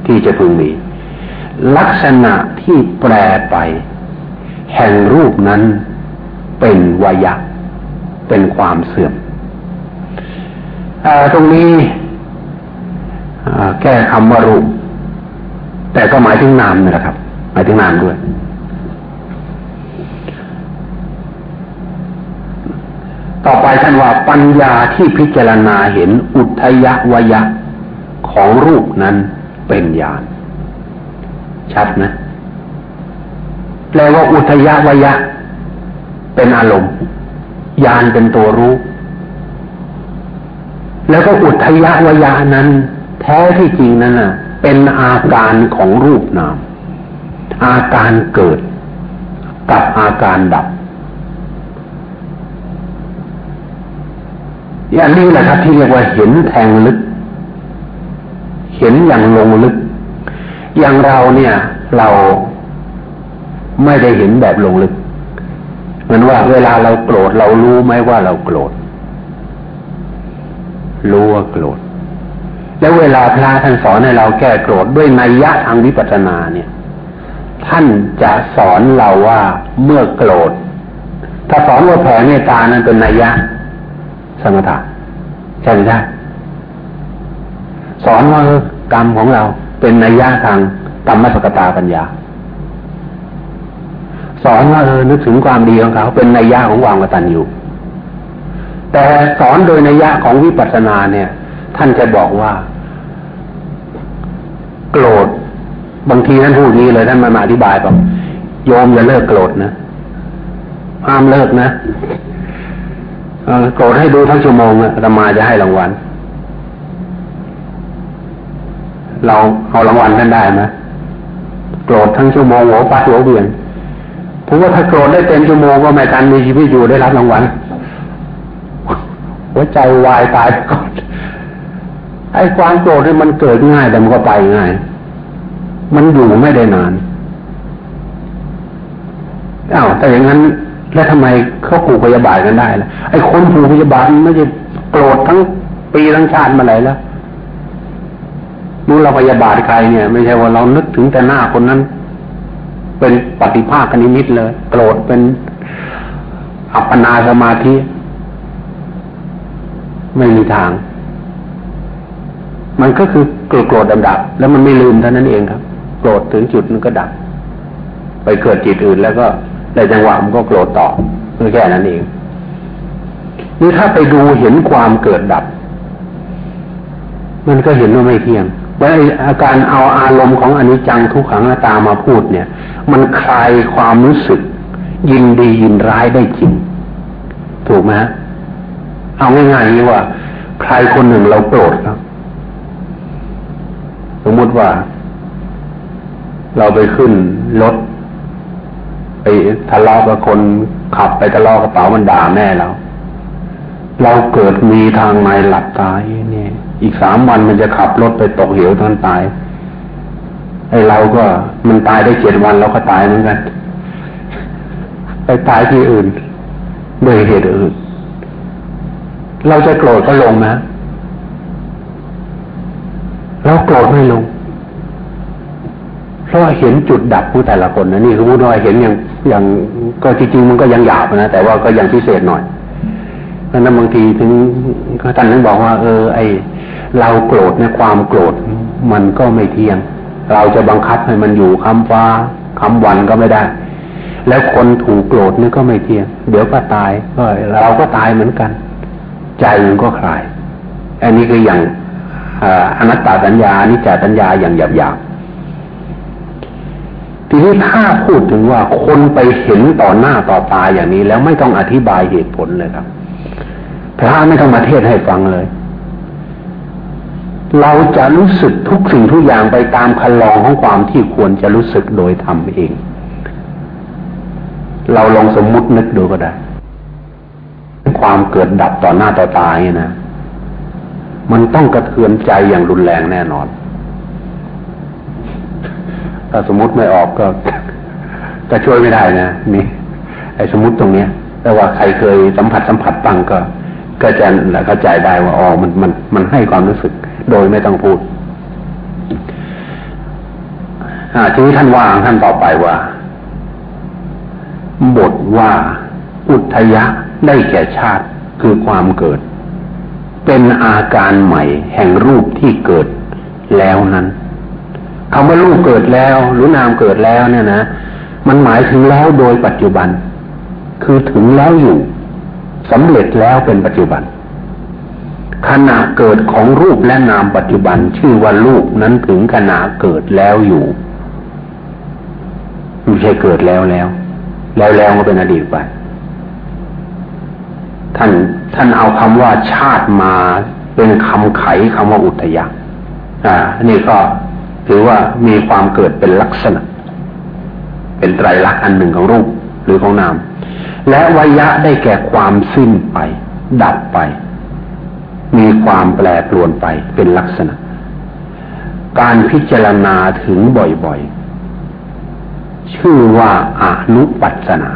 Speaker 2: ที่จะพึงมี ลักษณะ ที่แปรไป แห่งรูปนั้นเป็นวายะเป็นความเสื่อมตรงนี้แก้คำว่ารูป แต่ก็หมายถึงนามนี่แหละครับ หมายถึงนามด้วย ต่อไปท่านว่าปัญญาที่พิจารณาเห็นอุทยวยะของรูปนั้นเป็นญาณชัดนะ แปลว่าอุทยวยะ เป็นอารมณ์ญาณเป็นตัวรู้ แล้วก็อุทยวยะนั้น แท้ที่จริงนั้นน่ะ เป็นอาการของรูปนาม อาการเกิด กับอาการดับอย่างนี้แหละครับที่เรียกว่าเห็นแทงลึก เห็นอย่างลงลึก อย่างเราเนี่ย เรา ไม่ได้เห็นแบบลงลึก เหมือนว่าเวลาเราโกรธเรารู้ไหมว่าเราโกรธ รู้ว่าโกรธ แล้วเวลาพระท่านสอนให้เราแก้โกรธด้วยนัยยะทางวิปัสสนาเนี่ย ท่านจะสอนเราว่าเมื่อโกรธ ถ้าสอนว่าแผ่เมตตานั้นเป็นนัยยะสมถะใช่ไหมใช่สอนว่ากรรมของเราเป็นนัยยะทางกรรมสกตาปัญญา สอนว่าเออนึกถึงความดีของเขา เป็นนัยยะของวางกตัญญูแต่สอนโดยนัยยะของวิปัสสนาเนี่ย ท่านจะบอกว่า โกรธ บางทีท่านพูดนี้เลยท่านมาอธิบายบอกโยมอย่าเลิกโกรธนะห้ามเลิกนะโกรธให้ดูทั้งชั่วโมงอะธรรมาจะให้รางวัลเราเอารางวัลท่านได้ไหมโกรธทั้งชั่วโมงหัวปัดหัวเบี่ยง ผมว่าถ้าโกรธได้เต็มชั่วโมงก็ไม่การมีชีวิตอยู่ได้รับรางวัลหัวใจวายตายก่อนไอ้ความโกรธนี่มันเกิดง่ายแต่มันก็ไปง่าย มันอยู่ไม่ได้นานอ้าวแต่อย่างนั้น แล้วทำไมเขาผูกพยาบาทกันได้ล่ะไอ้คนผูกพยาบาทไม่ใช่โกรธทั้งปีทั้งชาติมาไหนแล้วนู้เราพยาบาทใครเนี่ย ไม่ใช่ว่าเรานึกถึงแต่หน้าคนนั้น เป็นปฏิภาคนิมิตเลย โกรธเป็นอัปปนาสมาธิ ไม่มีทาง มันก็คือโกรธโกรธดับ แล้วมันไม่ลืมเท่านั้นเองครับ โกรธถึงจุดมันก็ดับ ไปเกิดจิตอื่น แล้วก็ในจังหวะมันก็โกรธต่อเพื่อแค่นั้นเองนี่ถ้าไปดูเห็นความเกิดดับ มันก็เห็นว่าไม่เที่ยง ว่าอาการเอาอารมณ์ของอนิจจังทุกขังหน้าตามาพูดเนี่ย มันคลายความรู้สึก ยินดียินร้ายได้จริง ถูกไหมเอาง่ายๆนี้ว่า ใครคนหนึ่งเราโกรธครับสมมติว่า เราไปขึ้นรถไปทะเลาะกับคนขับไปทะเลาะกระเป๋ามันด่าแม่เรา เราเกิดมีทางในหลับตายเนี่ย อีกสามวันมันจะขับรถไปตกเหวท่านตายไอ้เราก็มันตายได้เจ็ดวันเราก็ตายเหมือนกัน ไปตายที่อื่นด้วยเหตุอื่น เราจะโกรธก็ลงนะเราโกรธไม่ลงเพราะเห็นจุดดับผู้แต่ละคนนะนี่สมมติว่าเห็นอย่างอย่างก็จริงๆมันก็ยังหยาบนะแต่ว่าก็ยังพิเศษหน่อยเพราะนั้นบางทีถึงท่านนึงบอกว่า เออ ไอ เราโกรธในความโกรธมันก็ไม่เที่ยง เราจะบังคับให้มันอยู่คำฟ้าคำวันก็ไม่ได้ แล้วคนถูกโกรธนี่ก็ไม่เที่ยง เดี๋ยวก็ตายก็เราก็ตายเหมือนกัน ใจมันก็คลาย อันนี้คืออย่างอนัตตาสัญญานิจจสัญญาอย่างหยาบๆทีนี้ถ้าพูดถึงว่าคนไปเห็นต่อหน้าต่อตาอย่างนี้ แล้วไม่ต้องอธิบายเหตุผลเลยครับพระไม่ต้องมาเทศให้ฟังเลย เราจะรู้สึกทุกสิ่งทุกอย่างไปตามคันลองของความที่ควรจะรู้สึกโดยทำเอง เราลองสมมุตินึกดูก็ได้ ความเกิดดับต่อหน้าต่อตาเนี่ยนะมันต้องกระเทือนใจอย่างรุนแรงแน่นอน ถ้าสมมติไม่ออกก็ก็ช่วยไม่ได้นะนี่ไอ้สมมติตรงเนี้ย แต่ว่าใครเคยสัมผัสสัมผัสปังก็ ก็จะเข้าใจได้ว่าอ๋อมันมันมันให้ความรู้สึก โดยไม่ต้องพูดทีนี้ท่านวางท่านต่อไปว่า บทว่าอุทยะได้แก่ชาติคือความเกิด เป็นอาการใหม่แห่งรูปที่เกิดแล้วนั้นคำว่ารูปเกิดแล้วหรือนามเกิดแล้วเนี่ยนะมันหมายถึงแล้วโดยปัจจุบัน คือถึงแล้วอยู่สำเร็จแล้วเป็นปัจจุบัน ขณะเกิดของรูปและนามปัจจุบันชื่อว่ารูปนั้นถึงขณะเกิดแล้วอยู่ไม่ใช่เกิดแล้วแล้ว แล้วแล้วก็เป็นอดีตไปท่านท่านเอาคำว่าชาติมาเป็นคำไขคำว่าอุทยาอ่านี่ก็ถือว่ามีความเกิดเป็นลักษณะ เป็นไตรลักษณ์อันหนึ่งของรูปหรือของนาม และวยะได้แก่ความสิ้นไป ดับไป มีความแปรปรวนไปเป็นลักษณะ การพิจารณาถึงบ่อยๆ ชื่อว่าอนุปัสนา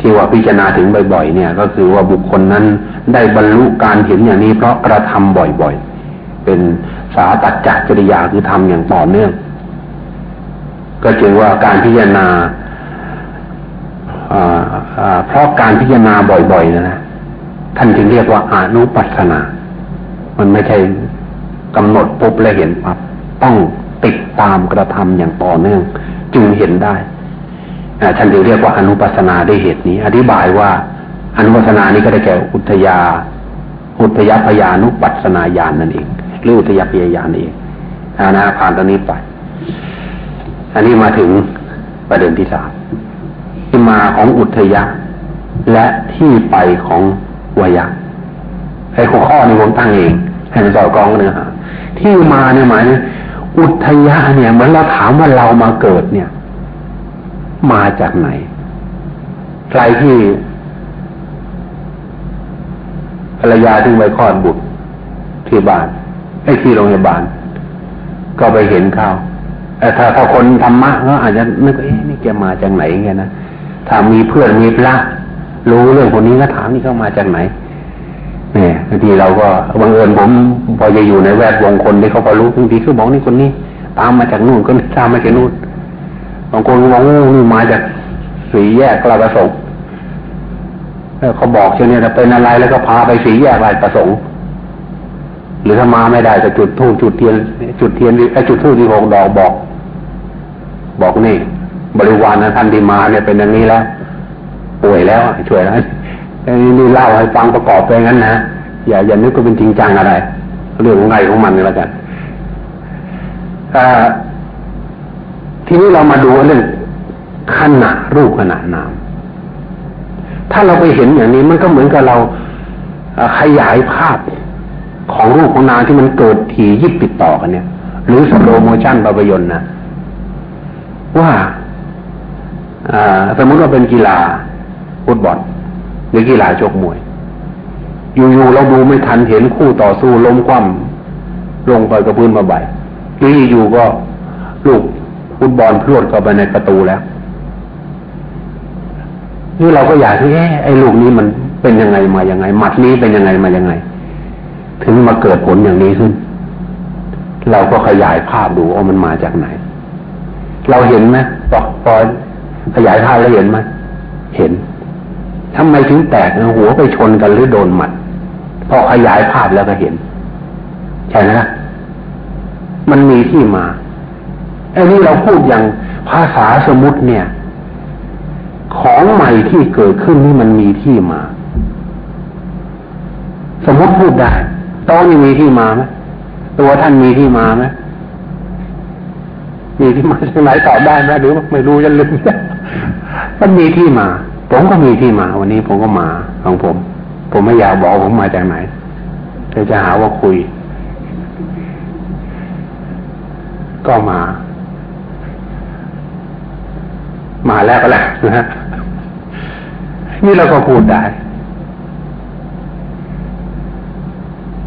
Speaker 2: ที่ว่าพิจารณาถึงบ่อย ๆ เนี่ย ก็คือว่าบุคคลนั้นได้บรรลุการเห็นอย่างนี้เพราะกระทำบ่อยๆ เป็นสาตัดจักจริยาคือทำอย่างต่อเนื่อง ก็จึงว่าการพิจารณาเพราะการพิจารณาบ่อยๆนะนะ ท่านจึงเรียกว่าอานุปัสนา มันไม่ใช่กำหนดปุ๊บแล้วเห็นปั๊บต้องติดตามกระทำอย่างต่อเนื่อง จึงเห็นได้ท่านจึงเรียกว่าอนุปัสนาได้เหตุนี้ อธิบายว่าอนุปัสนานี้ก็ได้แก่อุทยา อุทยพยานุปัสนาญาณนั่นเองหรืออุทยพยายานเองอานะผ่านตอนนี้ไป อันนี้มาถึงประเด็นที่สามที่มาของอุทยะ และที่ไปของ วายะไอ้หัวข้อนี้ผมตั้งเองให้มันสอดคล้องเนื้อหาที่มาเนี่ยหมายนี่อุทยาเนี่ยเหมือนเราถามว่าเรามาเกิดเนี่ย มาจากไหนใครที่ภรรยาที่ไปคลอดบุตรที่บ้านไอ้ที่โรงพยาบาล ก็ไปเห็นเขาแต่ถ้าถ้าคนธรรมะก็อาจจะนึกเอ๊ะนี่แกมาจากไหนเงี้ยนะถ้ามีเพื่อนมีพระ รู้เรื่องคนนี้ก็ถามนี่เข้ามาจากไหนเนี่ยบางทีเราก็บังเอิญผมพอจะอยู่ในแวดวงคนที่เขาพอรู้บางทีเขาบอกนี่คนนี้ ตามมาจากนู่นก็ตามมาจากนู่นบางคนบอกนี่มาจากสีแยกกระประสงค์เขาบอกเช่นนี้จะเป็นอะไรแล้วก็พาไปสีแยกลายประสงค์หรือถ้ามาไม่ได้จะจุดทูบจุดเทียน จุดเทียนไอ้จุดทูบที่หกดอกบอก บอกนี่ บริวารนะท่านที่มาเนี่ยเป็นอย่างนี้แล้ว ป่วยแล้วช่วยแล้วนี่เล่าให้ฟังประกอบไปงั้นนะอย่าอย่านึกว่าเป็นจริงจังอะไร เรื่องของไงของมันนี่แล้วกันทีนี้เรามาดูเรื่องขนาดรูปขนาดนามถ้าเราไปเห็นอย่างนี้มันก็เหมือนกับเราขยายภาพของรูปของนามที่มันเกิดถี่ยิบติดต่อกันเนี่ย หรือ slow motion ภาพยนตร์นะว่าสมมติว่าเป็นกีฬา ฟุตบอลหรือกีฬาชกมวย อยู่ๆเราดูไม่ทันเห็นคู่ต่อสู้ล้มคว่ำลงไปกับพื้นมาใบที่อยู่ก็ลูกฟุตบอลพรวดเข้าไปในประตูแล้วนี่เราก็อยากที่เอ๊ไอ้ลูกนี้มันเป็นยังไงมายังไงหมัดนี้เป็นยังไงมายังไง ถึงมาเกิดผลอย่างนี้ขึ้น เราก็ขยายภาพดูว่ามันมาจากไหน เราเห็นไหมพอพอขยายภาพแล้วเห็นไหมเห็น ทำไมถึงแตกหัวไปชนกันหรือโดนหมัดพอขยายภาพแล้วก็เห็น ใช่ไหมล่ะมันมีที่มาไอ้นี่เราพูดอย่างภาษาสมมติเนี่ย ของใหม่ที่เกิดขึ้นนี่มันมีที่มา สมมติพูดได้ต้องมีที่มาไหมตัวท่านมีที่มาไหมมีที่มาจากไหนตอบได้ไหมหรือไม่รู้จะลืมมันมีที่มา ผมก็มีที่มาวันนี้ผมก็มาของผม ผมไม่อยากบอกผมมาจากไหนเดี๋ยวจะหาว่าคุย ก็มา มาแล้วก็แล้วนะฮะนี่เราก็พูดได้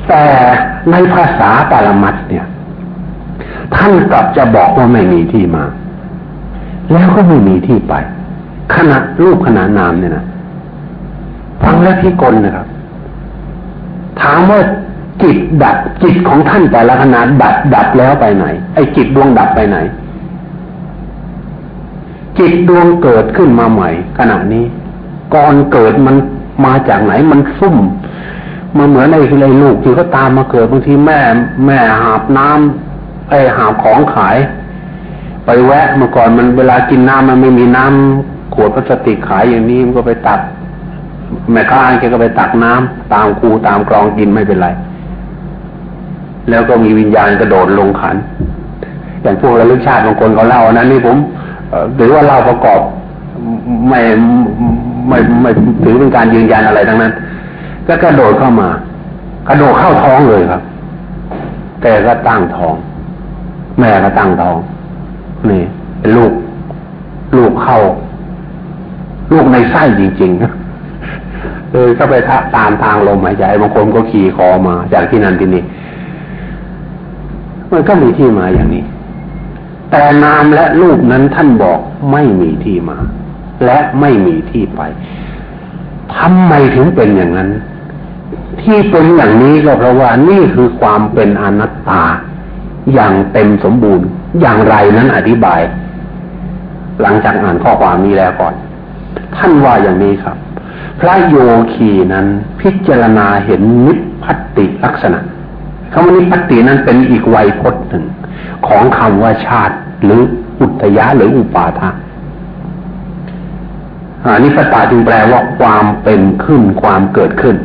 Speaker 2: แต่ในภาษาปรมัตเนี่ย ท่านกลับจะบอกว่าไม่มีที่มา แล้วก็ไม่มีที่ไป ขณะรูปขณะนามเนี่ยนะฟังแล้วที่กลนะครับ ถามว่าจิตดับจิตของท่านแต่ละขณะดับดับแล้วไปไหน ไอ้จิตดวงดับไปไหน จิตดวงเกิดขึ้นมาใหม่ ขณะนี้ ก่อนเกิดมันมาจากไหนมันซุ่มมันเหมือนไอ้ไอ้ลูกที่เขาตามมาเกิดบางทีแม่ แม่หาบน้ำไอ้หาบของขาย ไปแวะเมื่อก่อนมันเวลากินน้ำมันไม่มีน้ำ ขวดพลาสติกขายอย่างนี้มันก็ไปตักแม่ค้าแกก็ไปตักน้ำตามคูตามกรองกินไม่เป็นไร แล้วก็มีวิญญาณกระโดดลงขัน อย่างพวกระลึกชาติบางคนเขาเล่านั้นนี่ผมหรือว่าเล่าประกอบไม่ไม่ไม่ถือเป็นการยืนยันอะไรทั้งนั้น ก็กระโดดเข้ามากระโดดเข้าท้องเลยครับ แต่ก็ตั้งท้อง แม่ก็ตั้งท้องนี่เป็นลูก ลูกเข้า ลูกในไส้จริงๆเลยก็ไปตามทางลมหายใจบางคนก็ขี่คอมา จากที่นั่นที่นี่มันก็มีที่มาอย่างนี้ แต่นามและรูปนั้นท่านบอกไม่มีที่มา และไม่มีที่ไปทำไมถึงเป็นอย่างนั้น ที่เป็นอย่างนี้ก็เพราะว่านี่คือความเป็นอนัตตา อย่างเต็มสมบูรณ์ อย่างไรนั้นอธิบาย หลังจากอ่านข้อความนี้แล้วก่อน ท่านว่าอย่างนี้ครับ พระโยคีนั้นพิจารณาเห็นนิพพัติลักษณะคำว่านิพพัตินั้นเป็นอีกไวยพจน์หนึ่ง ของคำว่าชาติ หรืออุตยะหรืออุปาทะอันนี้ภาษาจึงแปลว่าความเป็นขึ้นความเกิดขึ้น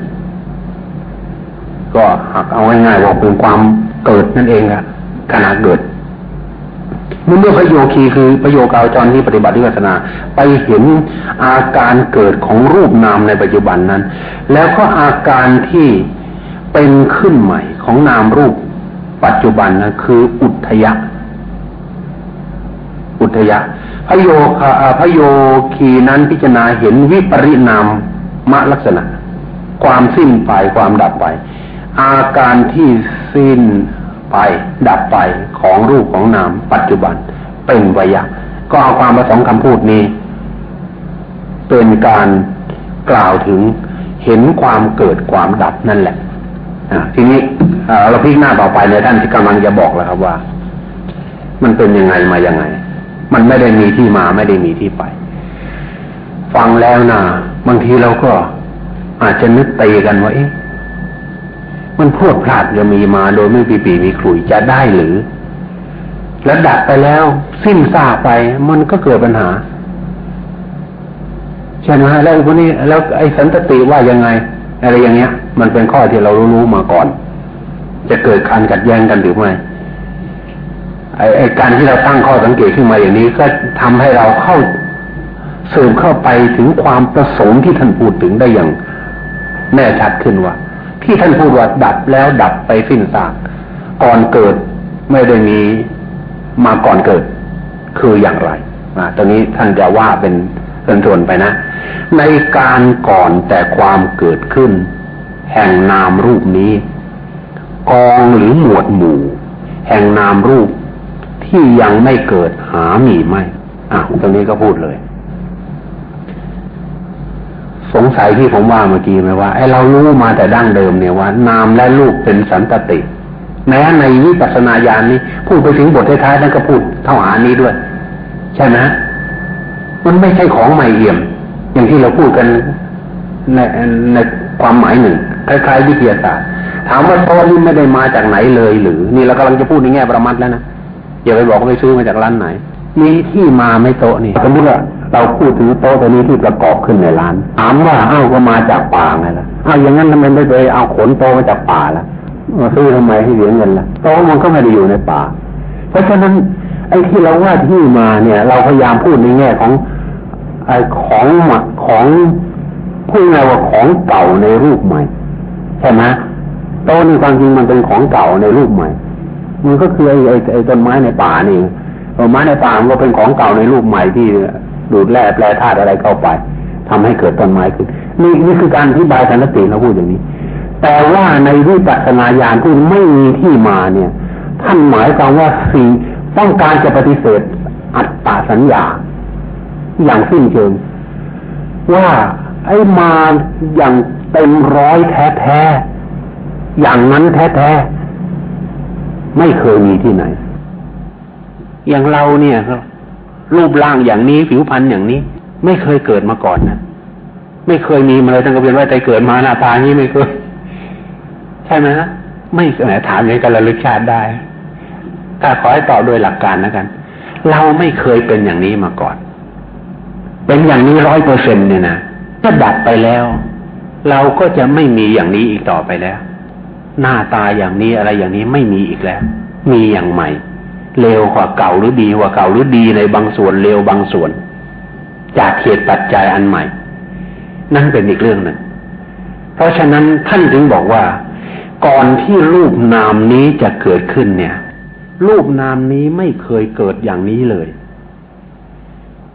Speaker 2: ก็หักเอาง่ายๆว่าเป็นความเกิดนั่นเองอะขณะเกิด เมื่อพระโยคีคือประโยคาวจรที่ปฏิบัติวิปัสนา ไปเห็นอาการเกิดของรูปนามในปัจจุบันนั้น แล้วก็อาการที่เป็นขึ้นใหม่ของนามรูปปัจจุบันนะคืออุทยะ อุทยะพระโยคพระโยคีนั้นพิจารณาเห็นวิปริณามมลักษณะ ความสิ้นไปความดับไป อาการที่สิ้นไปดับไป ของรูปของนามปัจจุบัน เป็นวยะก็เอาความประสงค์คำพูดนี้ เป็นการกล่าวถึงเห็นความเกิดความดับนั่นแหละทีนี้เราพิจารณาต่อไปในท่านที่กำลังจะบอกแล้วครับว่า มันเป็นยังไงมายังไง มันไม่ได้มีที่มาไม่ได้มีที่ไป ฟังแล้วนะบางทีเราก็อาจจะนึกตีกันว่าเอ๊ะมันพูดพลาดจะมีมาโดยไม่ปีปีมีขลุยจะได้หรือ แล้วดับไปแล้วสิ้นซาไป มันก็เกิดปัญหาใช่ไหมแล้วพวกนี้แล้วไอ้สันตติว่ายังไง อะไรอย่างเงี้ย มันเป็นข้อที่เรารู้ๆมาก่อน จะเกิดการกัดแย้งกันหรือไม่ไอ้ไอ้การที่เราตั้งข้อสังเกตขึ้นมาอย่างนี้ก็ทำให้เราเข้าสืบเข้าไปถึงความประสงค์ที่ท่านพูดถึงได้อย่างแน่ชัดขึ้นว่า ที่ท่านพูดว่าดับแล้วดับไปสิ้นซากก่อนเกิดไม่ได้มี มาก่อนเกิด คืออย่างไรอ่าตอนนี้ท่านจะว่าเป็นส่วนไปนะ ในการก่อนแต่ความเกิดขึ้น แห่งนามรูปนี้ กองหรือหมวดหมู่ แห่งนามรูปที่ยังไม่เกิดหามีไม่อะตรงนี้ก็พูดเลย สงสัยที่ผมว่าเมื่อกี้ไหมว่าไอ้เรารู้มาแต่ดั้งเดิมเนี่ยว่า นามและรูปเป็นสันตติ แม้ในวิปัสสนาญาณนี้ พูดไปถึงบทท้ายๆนั้นก็พูดเท่าหานี้ด้วย ใช่ไหมมันไม่ใช่ของใหม่เอี่ยม อย่างที่เราพูดกันในในความหมายหนึ่งคล้ายๆวิทยาศาสตร์ถามว่าโต๊ะนี้ไม่ได้มาจากไหนเลยหรือ นี่เรากำลังจะพูดในแง่ประมัดแล้วนะอย่าไปบอกว่าไปซื้อมาจากร้านไหน มีที่มาไม่โต๊ะนี่สมมติว่าเราพูดถึงโต๊ะตัวนี้ที่ประกอบขึ้นในร้านถามว่าเอ้าก็มาจากป่าไงล่ะเอ้าอย่างนั้นทำไมไม่ไปเอาขนโต๊ะมาจากป่าล่ะ ซื้อทำไมให้เสียเงินล่ะโต๊ะมันก็ไม่ได้อยู่ในป่า เพราะฉะนั้นไอ้ที่เราว่าที่มาเนี่ย เราพยายามพูดในแง่ของไอ้ของหมักของพูดง่ายว่าของเก่าในรูปใหม่ใช่ไหมโต๊ะนี่ความจริงมันเป็นของเก่าในรูปใหม่ มันก็คือไอ้ไอ้ไอ้ต้นไม้ในป่านี่ต้นไม้ในป่ามันก็เป็นของเก่าในรูปใหม่ที่ดูดแร่แปรธาตุอะไรเข้าไปทำให้เกิดต้นไม้ขึ้นนี่นี่คือการอธิบายสันติเราพูดอย่างนี้ แต่ว่าในวิปัสสนาญาณที่ไม่มีที่มาเนี่ย ท่านหมายความว่าสิ่งต้องการจะปฏิเสธอัตตาสัญญา อย่างสิ้นเชิง ว่าไอ้มาอย่างเต็มร้อยแท้แท้อย่างนั้นแท้แท้ไม่เคยมีที่ไหน อย่างเราเนี่ยรูปร่างอย่างนี้ผิวพรรณอย่างนี้ ไม่เคยเกิดมาก่อนนะไม่เคยมีมาเลยตั้งแต่เป็นว่าใจเกิดมาหน้าตานี้ไม่เคย ช่ไหมฮะไม่แหมถามอย่างกันระลึกชาติได้ ถ้าขอให้ตอบโดยหลักการนะกัน เราไม่เคยเป็นอย่างนี้มาก่อน เป็นอย่างนี้ร้อยเปอร์เซ็นเนี่ยนะถ้าดับไปแล้ว เราก็จะไม่มีอย่างนี้อีกต่อไปแล้ว หน้าตาอย่างนี้อะไรอย่างนี้ไม่มีอีกแล้ว มีอย่างใหม่เร็วกว่าเก่าหรือดีกว่าเก่าหรือดีในบางส่วนเร็วบางส่วน จากเหตุปัจจัยอันใหม่ นั่นเป็นอีกเรื่องหนึ่งเพราะฉะนั้นท่านถึงบอกว่า ก่อนที่รูปนามนี้จะเกิดขึ้นเนี่ย รูปนามนี้ไม่เคยเกิดอย่างนี้เลย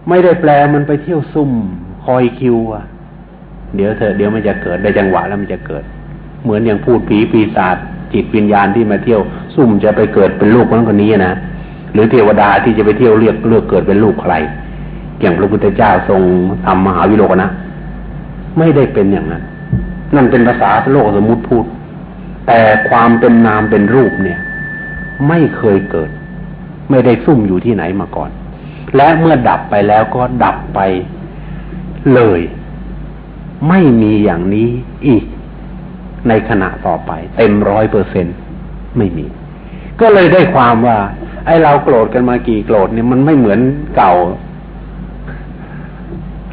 Speaker 2: ไม่ได้แปลมันไปเที่ยวซุ่ม คอยคิวอะเดี๋ยวเธอเดี๋ยวมันจะเกิดได้จังหวะแล้วมันจะเกิด เหมือนอย่างพูดผีปีศาจจิตวิญญาณที่มาเที่ยวซุ่มจะไปเกิดเป็นลูกคนคนนี้นะหรือเทวดาที่จะไปเที่ยวเรียกเลือกเกิดเป็นลูกใคร อย่างพระพุทธเจ้าทรงทำมหาวิโรกนะ ไม่ได้เป็นอย่างนั้น นั่นเป็นภาษาโลกสมมุติพูด แต่ความเป็นนามเป็นรูปเนี่ย ไม่เคยเกิด ไม่ได้ซุ่มอยู่ที่ไหนมาก่อน และเมื่อดับไปแล้วก็ดับไปเลย ไม่มีอย่างนี้อีกในขณะต่อไป เต็มร้อยเปอร์เซ็นไม่มี ก็เลยได้ความว่า ไอ้เราโกรธกันมากี่โกรธเนี่ยมันไม่เหมือนเก่า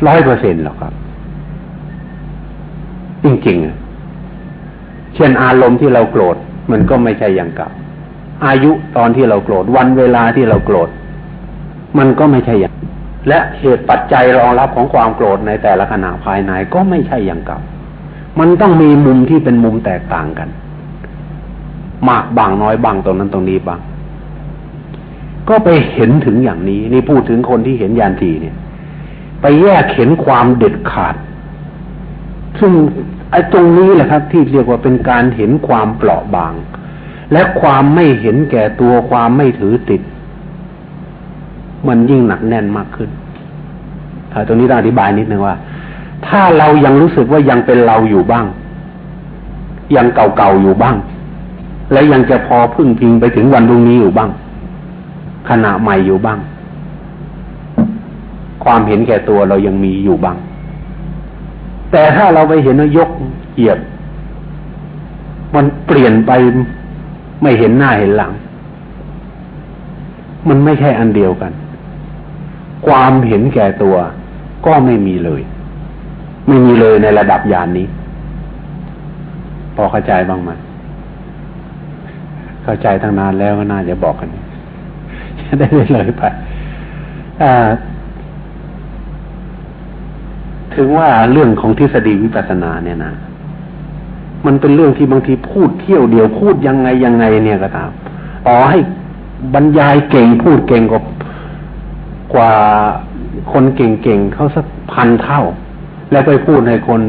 Speaker 2: ร้อยเปอร์เซ็นหรอกครับ จริงๆ เช่นอารมณ์ที่เราโกรธ มันก็ไม่ใช่อย่างเก่าอายุตอนที่เราโกรธ วันเวลาที่เราโกรธ มันก็ไม่ใช่อย่าง และเหตุปัจจัยรองรับของความโกรธในแต่ละขณะภายในก็ไม่ใช่อย่างเก่า มันต้องมีมุมที่เป็นมุมแตกต่างกัน มากบางน้อยบางตรงนั้นตรงนี้บาง ก็ไปเห็นถึงอย่างนี้ นี่พูดถึงคนที่เห็นยานทีเนี่ย ไปแยกเห็นความเด็ดขาด ซึ่ง ไอ้ตรงนี้แหละครับ ที่เรียกว่าเป็นการเห็นความเปราะบาง และความไม่เห็นแก่ตัวความไม่ถือติด มันยิ่งหนักแน่นมากขึ้นตรงนี้ต้องอธิบายนิดนึงว่า ถ้าเรายังรู้สึกว่ายังเป็นเราอยู่บ้าง ยังเก่าๆอยู่บ้าง และยังจะพอพึ่งพิงไปถึงวันพรุ่งนี้อยู่บ้าง ขณะใหม่อยู่บ้าง ความเห็นแก่ตัวเรายังมีอยู่บ้าง แต่ถ้าเราไปเห็นว่ายกเหยียบ มันเปลี่ยนไปไม่เห็นหน้าเห็นหลัง มันไม่ใช่อันเดียวกัน ความเห็นแก่ตัวก็ไม่มีเลย ไม่มีเลยในระดับยานนี้ พอเข้าใจบ้างไหมเข้าใจตั้งนานแล้วก็น่าจะบอกกันจะได้เลยไปอ่า ถึงว่าเรื่องของทฤษฎีวิปัสสนาเนี่ยนะมันเป็นเรื่องที่บางทีพูดเที่ยวเดียวพูดยังไงยังไงเนี่ยก็ตามอ๋อให้บรรยายเก่งพูดเก่งกว่ากว่าคนเก่งๆเขาสักพันเท่า แล้วไปพูดให้คน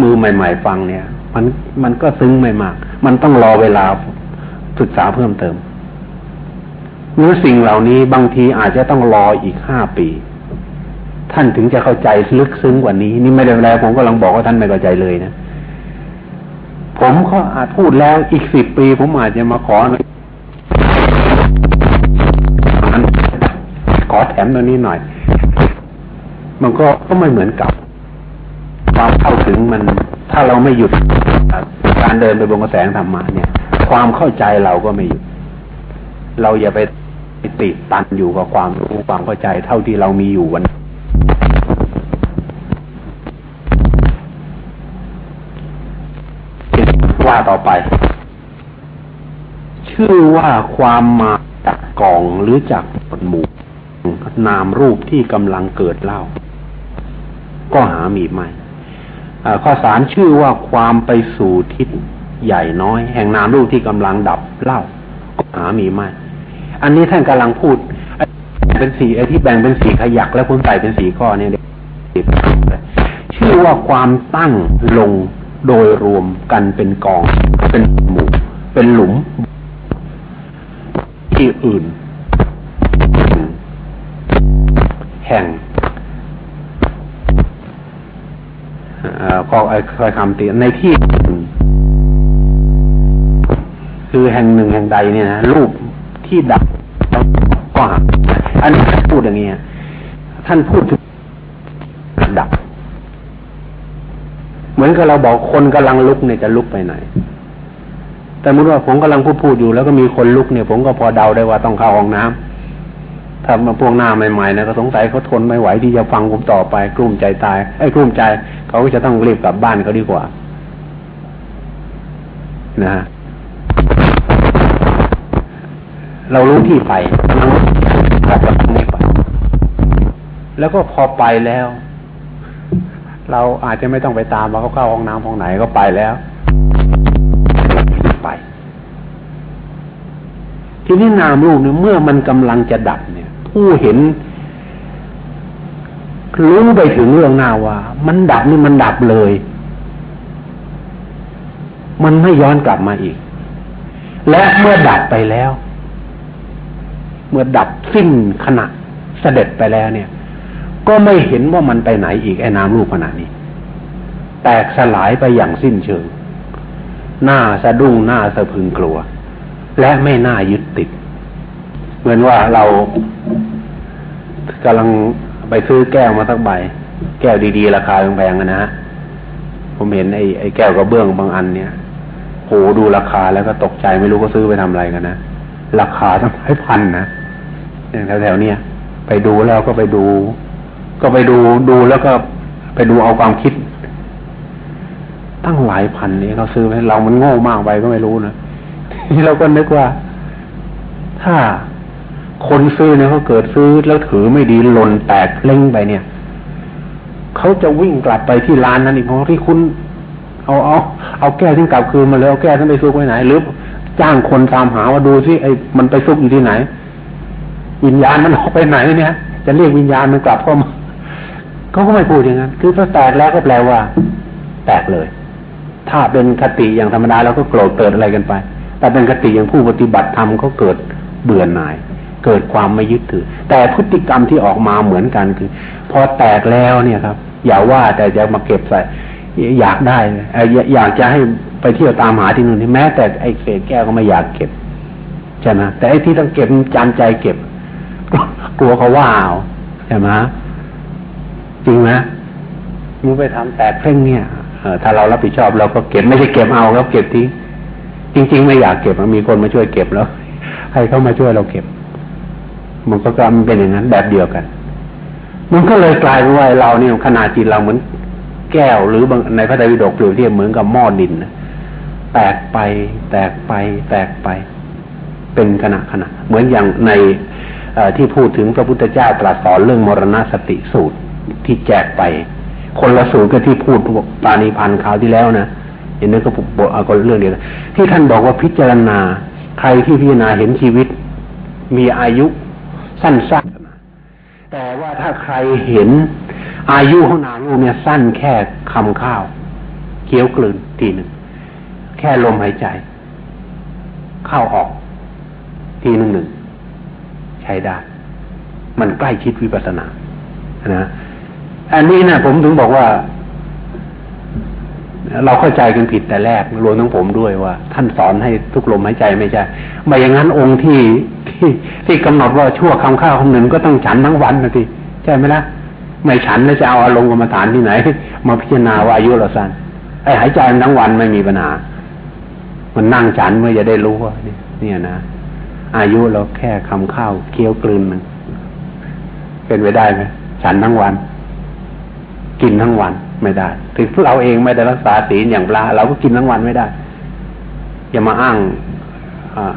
Speaker 2: มือใหม่ ๆ ฟังเนี่ย มันมันก็ซึ้งไม่มาก มันต้องรอเวลาศึกษาเพิ่มเติมเนื้อสิ่งเหล่านี้บางทีอาจจะต้องรออีกห้าปี ท่านถึงจะเข้าใจลึกซึ้งกว่านี้ นี่ไม่ได้แล้วผมก็ลังบอกว่าท่านไม่เข้าใจเลยนะผ
Speaker 1: มก็อาจพูดแล้วอีกสิบปี ผมอาจจะมาขอขอแถมตัวนี้หน่อย มันก็ก็ไม่เหมือนกับความเข้าถึงมัน ถ้าเราไม่หยุดการเดินไปบนกระแสธรรมะเนี่ย ความเข้าใจเราก็ไม่หยุดเราอย่าไปติดตันอยู่กับความรู้ความเข้าใจเท่าที่เรามีอยู่วัน ว่าต่อไป ชื่อว่าความมาจากกองหรือจากผลหมู่นามรูปที่กำลังเกิดเล่า ก็หามีไม่ข้อสารชื่อว่าความไปสู่ทิศใหญ่น้อย แห่งนามรูปที่กำลังดับเล่า ก็หามีไม่ อันนี้ท่านกำลังพูดเป็นสีไอ้ที่แบ่งเป็นสีขยัก แล้วคุณใส่เป็นสีข้อเนี่ยชื่อว่าความตั้งลง โดยรวมกันเป็นกอง เป็นหมู่ เป็นหลุม ที่อื่น แห่งก็ไอ้คอยคำตีในที่ คือแห่งหนึ่งแห่งใดเนี่ยนะรูปที่ดับก็หาอันนี้พูดอย่างนี้ท่านพูดถึงดับเหมื อนกับเราบอกคนกำลังลุกเนี่ยจะลุกไปไหน แต่มุดว่าผมกำลังพูดพูดอยู่แล้วก็มีคนลุกเนี่ย ผมก็พอเดาได้ว่าต้องเข้าห้องน้ำถ้ามาพวกหน้าใหม่ๆนะก็สงสัยเขาทนไม่ไหวที่จะฟังผมต่อไป กลุ้มใจตายไอ้กลุ้มใจเขาก็จะต้องรีบกลับบ้านเขาดีกว่า นะเรารู้ที่ไปรากลับไม่ไปแล้วก็พอไปแล้ว เราอาจจะไม่ต้องไปตามว่าเขาเข้าห้องน้ำห้องไหนก็ไปแล้ว ไป ทีนี้นามรูปเนี่ยเมื่อมันกำลังจะดับเนี่ย ผู้เห็นรู้ไปถึงเรื่องหน้าว่า มันดับนี่มันดับเลย มันไม่ย้อนกลับมาอีก และเมื่อดับไปแล้ว เมื่อดับสิ้นขณะเสด็จไปแล้วเนี่ย ก็ไม่เห็นว่ามันไปไหนอีกไอ้นามรูปขณะนี้ แตกสลายไปอย่างสิ้นเชิง หน้าสะดุ้งหน้าสะพึงกลัว และไม่น่ายึดติด เหมือนว่าเรากำลังไปซื้อแก้วมาสักใบ แก้วดีๆ ราคาแพงๆนะฮะผมเห็นไอ้ไอ้แก้วกระเบื้องบางอันเนี่ยโหดูราคาแล้วก็ตกใจไม่รู้ก็ซื้อไปทำอะไรกันนะราคาตั้งหลายพันนะอย่างแถวๆเนี้ยไปดูแล้วก็ไปดู ก็ไปดูดูแล้วก็ไปดูเอาความคิด ตั้งหลายพันนี้เขาซื้อให้เรามันโง่มากไปก็ไม่รู้นะนี่เราก็นึกว่า ถ้าคนซื้อเนี่ยเขาเกิดซื้อแล้วถือไม่ดีหล่นแตกเล่งไปเนี่ยเขาจะวิ่งกลับไปที่ร้านนั้นอีกเพราะที่คุณ เอาเอาเอาแก้วที่กลับคืนมาเลยเอาแก้วที่ไปซุกไว้ไหน หรือจ้างคนตามหาว่าดูซิไอ้มันไปซุกอยู่ที่ไหน วิญญาณมันออกไปไหนเนี่ย จะเรียกวิญญาณมันกลับเข้ามา เขาก็ไม่พูดอย่างนั้น คือพอแตกแล้วก็แปลว่า แตกเลย ถ้าเป็นคติอย่างธรรมดาเราก็โกรธเกิดอะไรกันไป แต่เป็นคติอย่างผู้ปฏิบัติธรรมเขาเกิดเบื่อหน่าย เกิดความไม่ยึดถือ แต่พฤติกรรมที่ออกมาเหมือนกันคือ พอแตกแล้วเนี่ยครับ อย่าว่าแต่จะมาเก็บใส่ อยากได้อยากจะให้ไปเที่ยวตามหาที่นู่นที่แม้ แต่ไอ้เศษแก้วก็ไม่อยากเก็บใช่ไหมแต่ไอ้ที่ต้องเก็บจำใจเก็บกลัวเขาว่าเอาใช่ไหม จริงไหมมึงไปทำแตกเพ่งเนี่ยถ้าเรารับผิดชอบเราก็เก็บไม่ใช่เก็บเอาแล้วเก็บทิ้งจริง ๆ ไม่อยากเก็บมีคนมาช่วยเก็บแล้วให้เขามาช่วยเราเก็บ มันก็กมันเป็นอย่างนั้น แบบเดียวกัน มันก็เลยกลายเป็นว่าเราเนี่ยขนาดจิตเราเหมือนแก้วหรือในพระไตรปิฎกเปรียบเทียบเหมือนกับหม้อดินแตกไป แตกไป แตกไป เป็นขณะขณะเหมือนอย่างในที่พูดถึงพระพุทธเจ้าตรัสสอนเรื่องมรณสติสูตร ที่แจกไป คนละสูตรก็ที่พูดปาณิพันธ์คราวที่แล้วนะเห็นนั้นก็บอกเอาก็เรื่องเดียวที่ท่านบอกว่าพิจารณา ใครที่พิจารณาเห็นชีวิต มีอายุสั้นๆแต่ว่าถ้าใครเห็นอายุของนารูเนี่ยสั้นแค่คำข้าวเคี้ยวกลืนทีหนึ่งแค่ลมหายใจ เข้าออก ทีหนึ่งหนึ่งใช้ได้ มันใกล้ชิดวิปัสสนานะ อันนี้นะผมถึงบอกว่า
Speaker 2: เราเข้าใจกันผิดแต่แรกรวมทั้งผมด้วยว่า ท่านสอนให้ทุกลมหายใจไม่ใช่ไม่อย่างนั้นองค์ที่ที่ที่กำหนดว่าชั่วคำข้าวคำหนึ่งก็ต้องฉันทั้งวันนะทีใช่ไหมล่ะไม่ฉันแล้วจะเอาอารมณ์กรรมฐานที่ไหน มาพิจารณาว่าอายุเราสั้นไอ้หายใจทั้งวันไม่มีปัญหา มันนั่งฉันเมื่อจะได้รู้ว่าเนี่ยนะอายุเราแค่คำข้าวเคี้ยวกลืนมัน เป็นไปได้ไหมฉันทั้งวัน กินทั้งวันไม่ได้ ถึงเราเองไม่ได้รักษาศีลอย่างปลาเราก็กินทั้งวันไม่ได้ อย่ามาอ้าง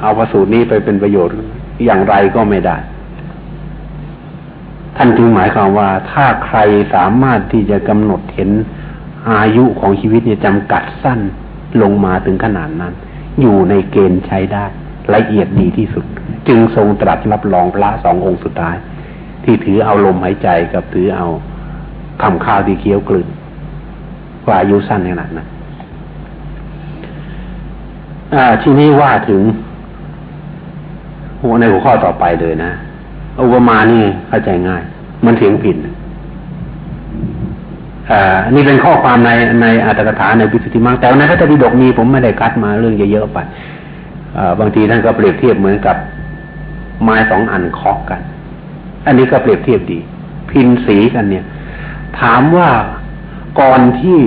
Speaker 2: เอาประสูตรนี้ไปเป็นประโยชน์อย่างไรก็ไม่ได้ ท่านจึงหมายความว่า ถ้าใครสามารถที่จะกำหนดเห็นอายุของชีวิตเนี่ยจำกัดสั้นลงมาถึงขนาดนั้น อยู่ในเกณฑ์ใช้ได้ละเอียดดีที่สุด จึงทรงตรัสรับรองพระสององค์สุดท้าย ที่ถือเอาลมหายใจกับถือเอา คำข้าวที่เคี้ยวกลืนว่าอายุสั้นขนาดนั้นทีนี้ว่าถึงหัวในหัวข้อต่อไปเลยนะอุปมานี่เข้าใจง่าย มันเถียงผิดอ่านี่เป็นข้อความในในอัตถกถาในวิสุทธิมังแต่ในพระธรรมดกมีผมไม่ได้คัดมาเรื่องเยอะๆไปบางทีท่านก็เปรียบเทียบเหมือนกับไม้สองอันเคาะกัน อันนี้ก็เปรียบเทียบดี พินสีกันเนี่ย ถามว่าก่อนที่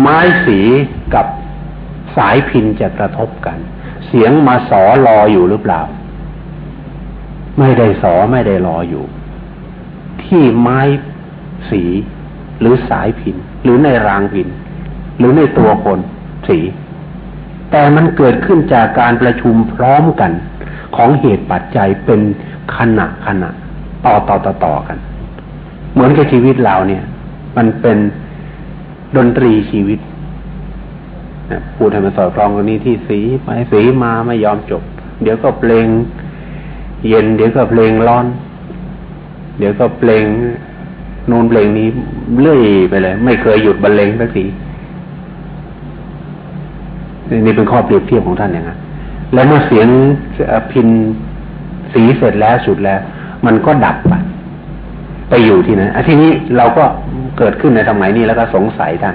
Speaker 2: ไม้สีกับสายพินจะกระทบกัน เสียงมาสอรออยู่หรือเปล่า ไม่ได้สอไม่ได้รออยู่ ที่ไม้สีหรือสายพิน หรือในรางพิน หรือในตัวคนสี แต่มันเกิดขึ้นจากการประชุมพร้อมกัน ของเหตุปัจจัยเป็นขณะขณะต่อต่อต่อต่อกัน เหมือนกับชีวิตเราเนี่ย มันเป็นดนตรีชีวิตพูดให้มันสอดคล้องกันนี้ที่สีไปสีมาไม่ยอมจบ เดี๋ยวก็เพลง เย็น เดี๋ยวก็เพลงร้อน เดี๋ยวก็เพลงนูนเพลงนี้เลื่อยไปเลย ไม่เคยหยุดบรรเลงสักทีนี่เป็นข้อเปรียบเทียบของท่านอย่างนั้นแล้วเมื่อเสียงพินสีเสร็จแล้วสุดแล้ว มันก็ดับไป ไปอยู่ที่ไหนอันที่นี้เราก็เกิดขึ้นในสมัยนี้แล้วก็สงสัยท่าน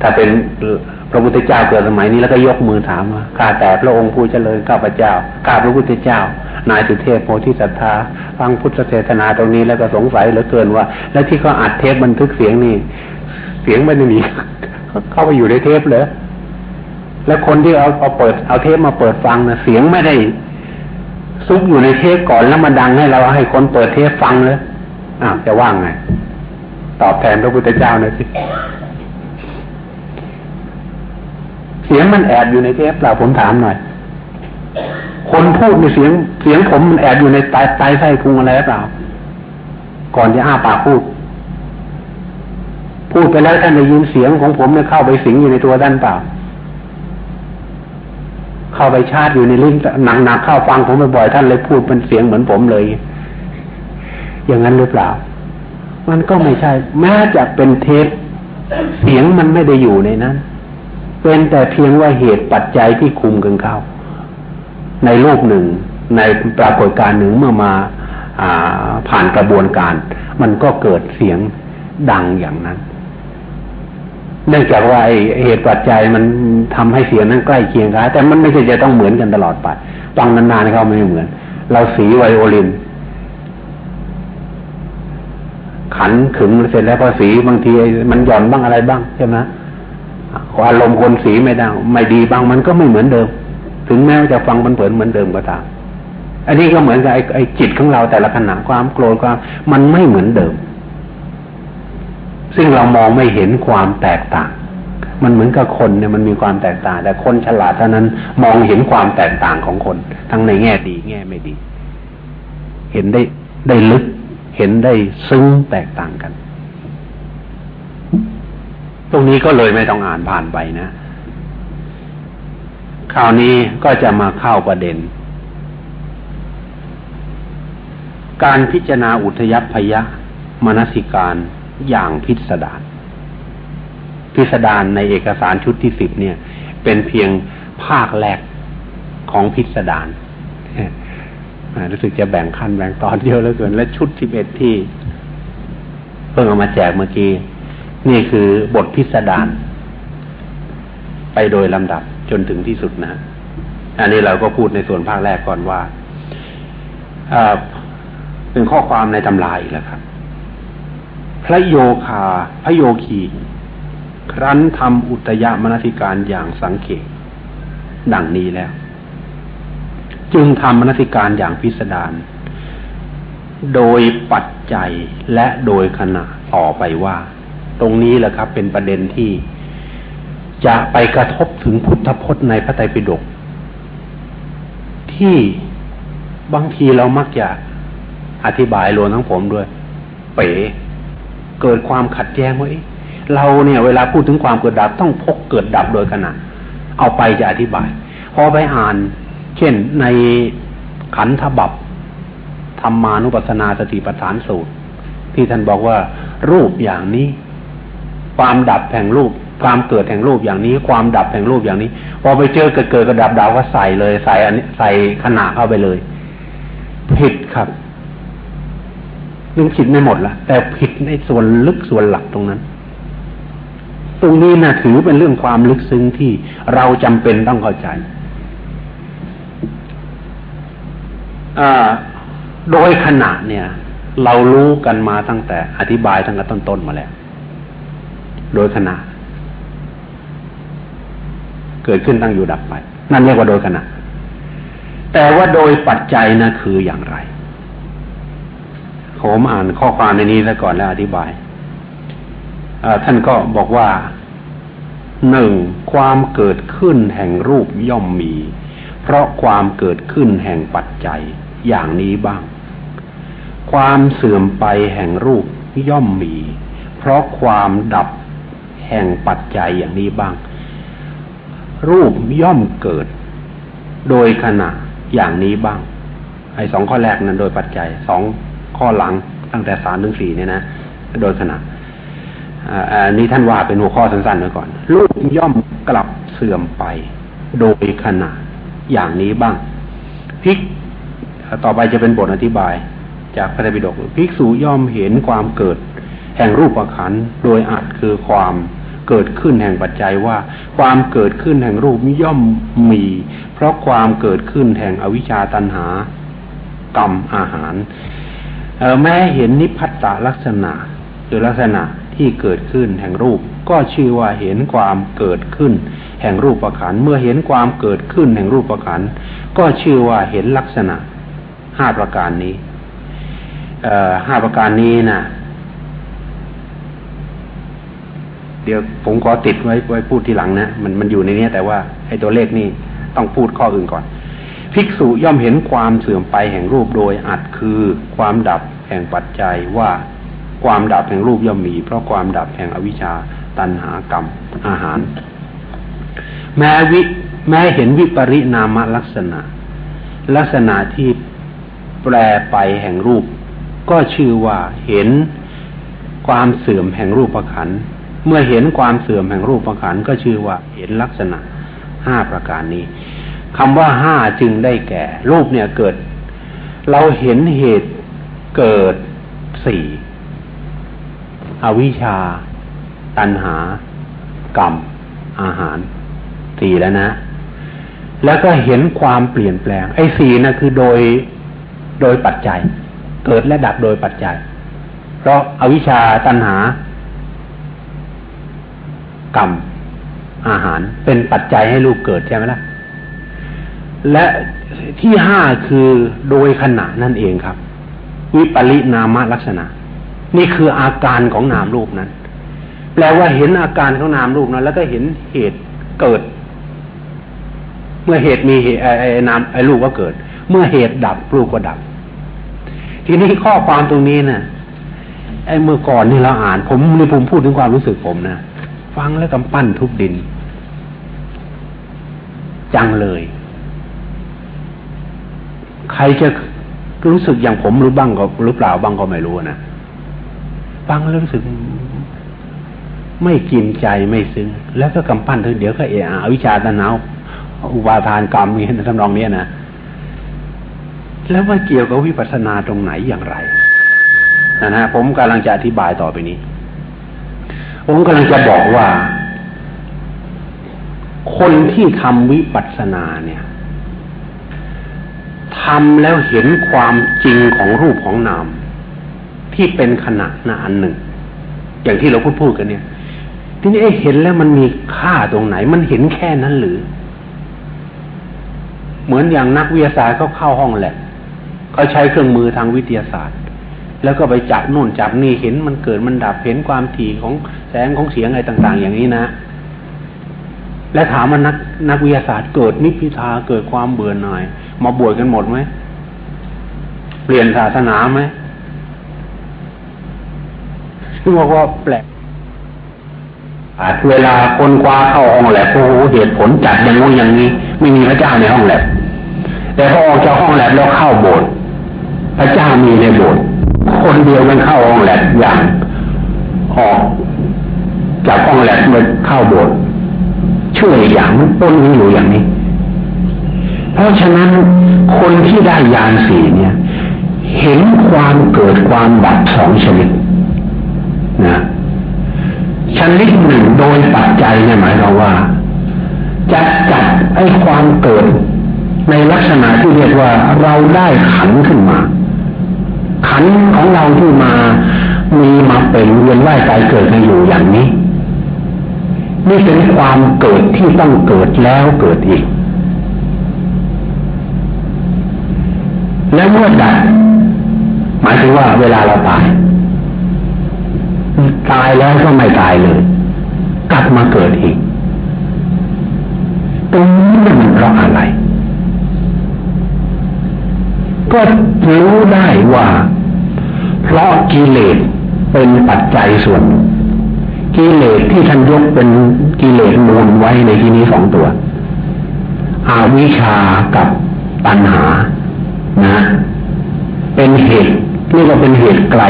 Speaker 2: ถ้าเป็นพระพุทธเจ้าเกิดสมัยนี้แล้วก็ยกมือถามว่าข้าแต่พระองค์ผู้เจริญข้าพเจ้าข้าพระพุทธเจ้า นายสุเทพโพธิสัตธาฟังพุทธเทศนาตรงนี้แล้วก็สงสัยเหลือเกินว่า แล้วที่เขาอัดเทปบันทึกเสียงนี่ เสียงมันหนีเข้าไปอยู่ในเทปเลยแล้วคนที่เอาเอาเปิดเอาเทปมาเปิดฟังนะเสียงไม่ได้ ซุกอยู่ในเทปก่อนแล้วมาดังให้เราให้คนเปิดเทปฟังเลยอ้าวจะว่างไง ตอบแทนพระพุทธเจ้าหน่อยสิเสียงมันแอบอยู่ในเทปเปล่าผมถามหน่อย คนพูดในเสียง เสียงผมมันแอบอยู่ในไตไตไส้พุงอะไรหรือเปล่า ก่อนจะอ้าปากพูด พูดไปแล้วท่านได้ยินเสียงของผมเนี่ยเข้าไปสิงอยู่ในตัวท่านเปล่า เข้าไปชาร์จอยู่ในลิ้นหนักๆเข้าฟังผมบ่อยๆท่านเลยพูดเป็นเสียงเหมือนผมเลย อย่างนั้นหรือเปล่า มันก็ไม่ใช่ แม้จะเป็นเทปเสียงมันไม่ได้อยู่ในนั้น เป็นแต่เพียงว่าเหตุปัจจัยที่คุมกันเข้า ในรูปหนึ่ง ในปรากฏการณ์หนึ่งเมื่อมาผ่านกระบวนการ มันก็เกิดเสียงดังอย่างนั้น เนื่องจากว่าเหตุปัจจัยมันทำให้เสียงนั้นใกล้เคียงกันแต่มันไม่ใช่จะต้องเหมือนกันตลอดไปฟังนานๆเขาไม่เหมือน เราสีไวโอลิน ขันขึงเสร็จแล้วพอสีบางทีมันหย่อนบ้างอะไรบ้างใช่ไหมอารมณ์คนสีไม่ได้ไม่ดีบ้างมันก็ไม่เหมือนเดิม ถึงแม้ว่าจะฟังมันเผินเหมือนเดิมก็ตามอันนี้ก็เหมือนกับไอ้ไอ้จิตของเราแต่ละขณะความโกรธความมันไม่เหมือนเดิม ซึ่งเรามองไม่เห็นความแตกต่าง มันเหมือนกับคนเนี่ยมันมีความแตกต่าง แต่คนฉลาดเท่านั้นมองเห็นความแตกต่างของคน ทั้งในแง่ดีแง่ไม่ดี เห็นได้ได้ลึก เห็นได้ซึ้งแตกต่างกัน ตรงนี้ก็เลยไม่ต้องอ่านผ่านไปนะคราวนี้ก็จะมาเข้าประเด็น การพิจารณาอุทยพยะมนสิการ อย่างพิสดารพิสดารในเอกสารชุดที่สิบเนี่ย เป็นเพียงภาคแรกของพิสดารรู้สึกจะแบ่งขั้นแบ่งตอนเยอะเหลือเกิน และชุดสิบเอ็ดที่ เพิ่งเอามาแจกเมื่อกี้
Speaker 1: นี่คือบทพิสดารไปโดยลำดับจนถึงที่สุดนะ อันนี้เราก็พูดในส่วนภาคแรกก่อนว่าเป็นข้อความในตำราอีกแล้วครับ พระโยคาพระโยคี ครั้นทำอุตยมนสิการอย่างสังเกตดังนี้แล้ว จึงทำมนสิการอย่างพิสดารโดยปัจจัยและโดยขณะต่อไปว่า ตรงนี้แหละครับ เป็นประเด็นที่จะไปกระทบถึงพุทธพจน์ในพระไตรปิฎกที่บางทีเรามักจะอธิบายรวมทั้งผมด้วย เป๋ เกิดความขัดแย้งว่าเราเนี่ยเวลาพูดถึงความเกิดดับต้องพกเกิดดับโดยขณะเอาไปจะอธิบาย พอไปอ่าน เช่นในขันธบับธรรมานุปัสสนาสติปัฏฐานสูตร ที่ท่านบอกว่า รูปอย่างนี้ ความดับแห่งรูป ความเกิดแห่งรูปอย่างนี้ ความดับแห่งรูปอย่างนี้ พอไปเจอเกิดเกิดกระดับดาวก็ใส่เลย ใส่อันนี้ใส่ขนาดเข้าไปเลย ผิดครับ นึงผิดไม่หมดละแต่ผิดในส่วนลึกส่วนหลักตรงนั้น ตรงนี้นะถือเป็นเรื่องความลึกซึ้งที่เราจำเป็นต้องเข้าใจอ่าโดยขณะเนี่ย เรารู้กันมาตั้งแต่อธิบายตั้งแต่ต้นๆมาแล้ว โดยขณะ เกิดขึ้นตั้งอยู่ดับไป นั่นเรียกว่าโดยขณะ แต่ว่าโดยปัจจัยนะคืออย่างไร ผมอ่านข้อความในนี้แล้วก่อนแล้วอธิบายท่านก็บอกว่าหนึ่งความเกิดขึ้นแห่งรูปย่อมมี เพราะความเกิดขึ้นแห่งปัจจัยอย่างนี้บ้าง ความเสื่อมไปแห่งรูปย่อมมี เพราะความดับแห่งปัจจัยอย่างนี้บ้าง รูปย่อมเกิด โดยขณะอย่างนี้บ้าง ไอ้สองข้อแรกนั้นโดยปัจจัยสอง ข้อหลังตั้งแต่สามถึงสี่เนี่ยนะโดยขณะอันนี้ท่านว่าเป็นหัวข้อสั้นๆไว้ก่อนรูปย่อมกลับเสื่อมไป โดยขณะอย่างนี้บ้างพิกต่อไปจะเป็นบทอธิบาย จากพระไตรปิฎกภิกษุย่อมเห็นความเกิด แห่งรูปขันโดยอัดคือความเกิดขึ้นแห่งปัจจัยว่า ความเกิดขึ้นแห่งรูปย่อมมี เพราะความเกิดขึ้นแห่งอวิชชาตันหากรรมอาหาร แม้เห็นนิพพัตตลักษณะหรือลักษณะที่เกิดขึ้นแห่งรูป ก็ชื่อว่าเห็นความเกิดขึ้น แห่งรูปประขันเมื่อเห็นความเกิดขึ้นแห่งรูปประขันก็ชื่อว่าเห็นลักษณะห้าประการนี้ห้าประการนี้นะเดี๋ยวผมขอติดไว้ไว้พูดทีหลังนะมันมันอยู่ในนี้แต่ว่าไอ้ตัวเลขนี่ต้องพูดข้ออื่นก่อน ภิกษุย่อมเห็นความเสื่อมไปแห่งรูปโดยอัดคือความดับแห่งปัจจัยว่าความดับแห่งรูปย่อมมี เพราะความดับแห่งอวิชชาตันหากรรมอาหาร แม้วิแม้เห็นวิปริณามลักษณะ ลักษณะที่แปรไปแห่งรูป ก็ชื่อว่าเห็นความเสื่อมแห่งรูปประขันเมื่อเห็นความเสื่อมแห่งรูปประขันก็ชื่อว่าเห็นลักษณะห้าประการนี้ คำว่าห้าจึงได้แก่ รูปเนี่ยเกิด เราเห็นเหตุเกิดสี่อวิชชา ตัณหา กรรม อาหารสี่แล้วนะ แล้วก็เห็นความเปลี่ยนแปลง ไอ้สี่นะคือโดยโดยปัจจัย เกิดและดับโดยปัจจัย เพราะอาวิชชาตัณหา กรรม อาหารเป็นปัจจัยให้ลูกเกิดใช่ไหมล่ะ และที่ห้าคือโดยขณะนั่นเองครับ วิปริณามลักษณะ นี่คืออาการของนามรูปนั้น แปลว่าเห็นอาการของนามรูปนั้น แล้วก็เห็นเหตุเกิด เมื่อเหตุมีเไอ้นามไอ้ลูกก็เกิด เมื่อเหตุดับลูกก็ดับ ทีนี้ข้อความตรงนี้นะ่ะไอ้เมื่อก่อนนี่เราอ่านผมนี่ผมพูดถึงความรู้สึกผมนะฟังแล้วกำปั้นทุบดิน จังเลย ใครจะรู้สึกอย่างผมรือบ้างก็หรือเปล่าบ้างก็ไม่รู้นะฟังแล้วรู้สึก ไม่กินใจไม่ซึ้งแล้วก็กำปั้นถึงเดี๋ยวก็เอะอวิชาตะนาวอุบาทานกรรมนี่ทำนองเนี้ยนะแล้วมันเกี่ยวกับวิปัสสนาตรงไหนอย่างไรนะฮะผมกำลังจะอธิบายต่อไปนี้
Speaker 2: ผมกำลังจะบอกว่า คนที่ทำวิปัสสนาเนี่ย ทำแล้วเห็นความจริงของรูปของนาม ที่เป็นขณะหนาอันหนึ่ง อย่างที่เราพูดพูดกันเนี่ย ทีนี้เห็นแล้วมันมีค่าตรงไหน มันเห็นแค่นั้นหรือ เหมือนอย่างนักวิทยาศาสตร์เขาเข้าห้องแลบเขาใช้เครื่องมือทางวิทยาศาสตร์ แล้วก็ไปจับนู่นจับนี่เห็นมันเกิดมันดับเห็นความถี่ของแสงของเสียงอะไรต่าง ๆ อย่างนี้นะและถามว่านักนักวิทยาศาสตร์เกิดนิพพิทาเกิดความเบื่อหน่าย มาบวชกันหมดไหม เปลี่ยนศาสนาไหมซึ่งบอกว่าแปลกเวลาคนคว้าเข้าห้องแลบโอ้โหเหตุผลจัดอย่างงู้นอย่างนี้ ไม่มีพระเจ้าในห้องแลบแต่พอออกจากห้องแลบแล้วเข้าโบสถ์พระเจ้ามีในโบสถ์คนเดียวกันเข้าห้องแลบอย่างออกจากห้องแลบมาเข้าโบสถ์ช่วยอย่างมันต้นนี้อยู่อย่างนี้ เพราะฉะนั้นคนที่ได้ยานสีเนี่ย เห็นความเกิดความดับสองชนิดนะชนิดหนึ่งโดยปัจจัยเนี่ยหมายความว่าจะจัดไอ้ความเกิดในลักษณะที่เรียกว่าเราได้ขันขึ้นมา ขันของเราที่มามีมาเป็นเวียนว่ายตายเกิดกันอยู่อย่างนี้ นี่เป็นความเกิดที่ต้องเกิดแล้วเกิดอีก แล้วเมื่อดับหมายถึงว่าเวลาเราตาย ตายแล้วก็ไม่ตายเลย กลับมาเกิดอีกตรงนี้มันเพราะอะไร ก็รู้ได้ว่า เพราะกิเลสเป็นปัจจัยส่วน กิเลสที่ท่านยกเป็นกิเลสมูลไว้ในที่นี้สองตัว อาวิชากับปัญหา นะ เป็นเหตุเรียกว่าเป็นเหตุไกล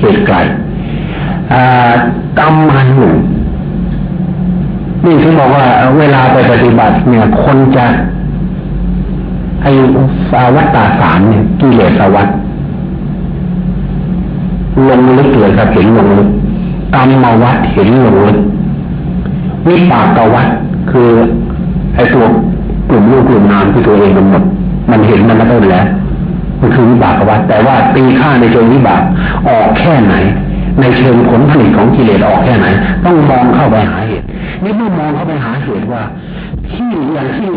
Speaker 2: เหตุไกลกรรมอันหนึ่งนี่ถึงบอกว่าเวลาไปปฏิบัติเนี่ย คนจะไอ้สาวัตตาสามเนี่ยกิเลสวัตลงลึกเลยครับเห็นลงลึกกรรมมาวัดเห็นลงลึกวิปากวัดคือไอ้ตัวกลุ่มรูปกลุ่มนามที่ตัวเองมันหมด มันเห็นมันมาต้นแล้วมันคือวิบากวัฏแต่ว่าตีค่าในเชิงวิบากออกแค่ไหน ในเชิงผลผลิตของกิเลสออกแค่ไหน ต้องมองเข้าไปหาเหตุนี่เมื่อมองเข้าไปหาเหตุว่า ที่อย่างที่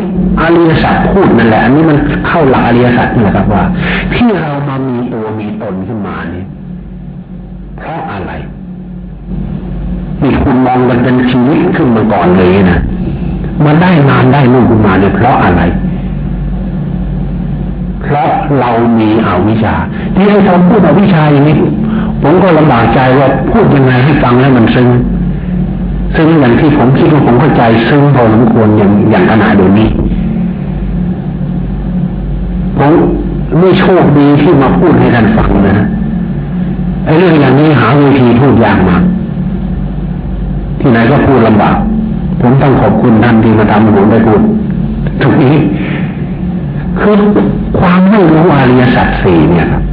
Speaker 2: อริยสัจพูดนั่นแหละอันนี้มันเข้าหลักอริยสัจนะครับว่า ที่เรามามีตัวมีตนขึ้นมานี่เพราะอะไรนี่คุณมองมันเป็นชีวิตขึ้นมาก่อนเลยนะมันได้งานได้ลูกขึ้นมาเนี่ยเพราะอะไร เพราะเรามีอวิชชา ที่ให้ทำพูดอวิชชาอย่างนี้ ผมก็ลำบากใจว่าพูดยังไงให้ฟังแล้วมันซึ้งซึ่งอย่างที่ผมคิดว่าผมเข้าใจซึ้งพอสมควรอย่างอย่างขนาดเดี๋ยวนี้ผมไม่โชคดีที่มาพูดให้ท่านฟังนะไอ้เรื่องอย่างนี้หาวิธีพูดยากมากที่ไหนก็พูดลำบากผมต้องขอบคุณท่านที่มาทำผมได้พูดทุกนี้คือ ความไม่รู้อริยสัจสี่เนี่ยครับ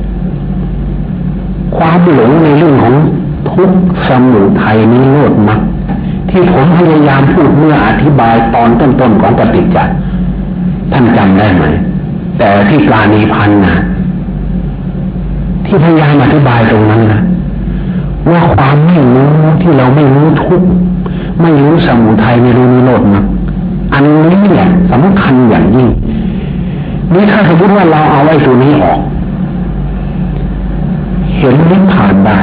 Speaker 2: ความหลงในเรื่องของทุกสมุทัยนิโรธมรรคที่ผมพยายามพูดเมื่ออธิบายตอนต้นๆของปฏิจจ์ท่านจำได้ไหม แต่ที่ปราณีพันนะที่พยายามอธิบายตรงนั้นนะว่าความไม่รู้ที่เราไม่รู้ทุกไม่รู้สมุทัยไม่รู้นิโรธมรรคอันนี้แหละสำคัญอย่างยิ่ง นี่ถ้าสมมติว่าเราเอาไอ้ตัวนี้ออก เห็นนิพพานได้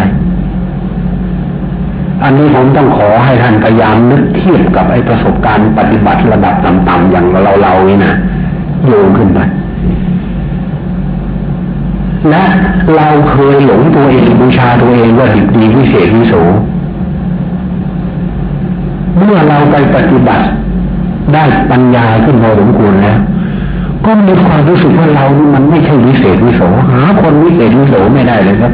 Speaker 2: อันนี้ผมต้องขอให้ท่านพยายามนึกเทียบกับไอ้ประสบการณ์ปฏิบัติระดับต่ำๆอย่างเราเรานี่นะโยงขึ้นไปและเราเคยหลงตัวเองบูชาตัวเองว่าดีดีวิเศษวิโสเมื่อเราไปปฏิบัติได้ปัญญาขึ้นพอสมควรแล้ว ก็มีความรู้สึกว่าเรานี่มันไม่ใช่วิเศษวิโสหาคนวิเศษวิโสไม่ได้เลยครับ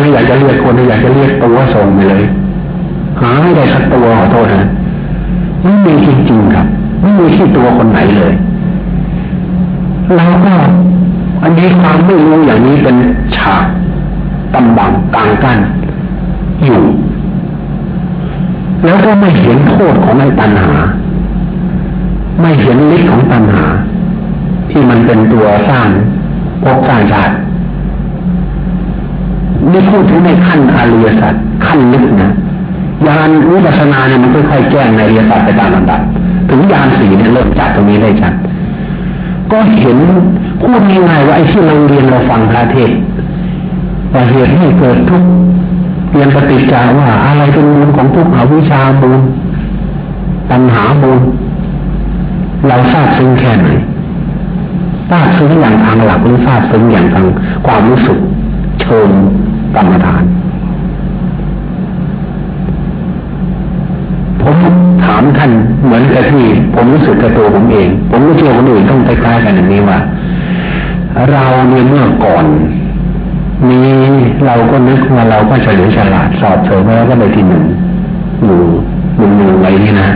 Speaker 2: ไม่อยากจะเรียกคนไม่อยากจะเรียกตัวส่งไปเลยหาไม่ได้สักตัวขอโทษนะไม่มีจริงๆครับไม่มีที่ตัวคนไหนเลยเราก็อันนี้ความไม่รู้อย่างนี้เป็นฉากกำบังกลางกั้นอยู่ แล้วก็ไม่เห็นโทษของไอ้ตัณหา ไม่เห็นฤทธิ์ของตัณหา ที่มันเป็นตัวสร้างภพสร้างชาตินี่พูดถึงในขั้นอริยสัจขั้นลึกนะยานวิปัสสนาเนี่ยมันค่อยๆแก้งในอริยสัจไปตามลำดับถึงยานสี่เนี่ยเริ่มจากตรงนี้ได้ชัดก็เห็นพูดง่ายๆว่าไอ้ที่เราเรียนเราฟังพระเทศว่าเหตุให้เกิดทุกเรียนปฏิจจาว่าอะไรเป็นมูลของทุกอวิชามูลปัญหามูลเราทราบซึ้งแค่ไหน ทราบซึ้งอย่างทางหลักหรือทราบซึ้งอย่างทางความรู้สึกเชิงกรรมฐานผมถามท่านเหมือนกับที่ผมรู้สึกกับตัวผมเอง ผมก็เชื่อคนอื่นต้องคล้ายๆกันอย่างนี้ว่า เราเนี่ยเมื่อก่อนมีเราก็นึกว่าเราก็เฉลียวฉลาดสอบเฉยแล้วก็ได้ที่หนึ่งอยู่หนึ่งหนึ่งไว้นี่นะ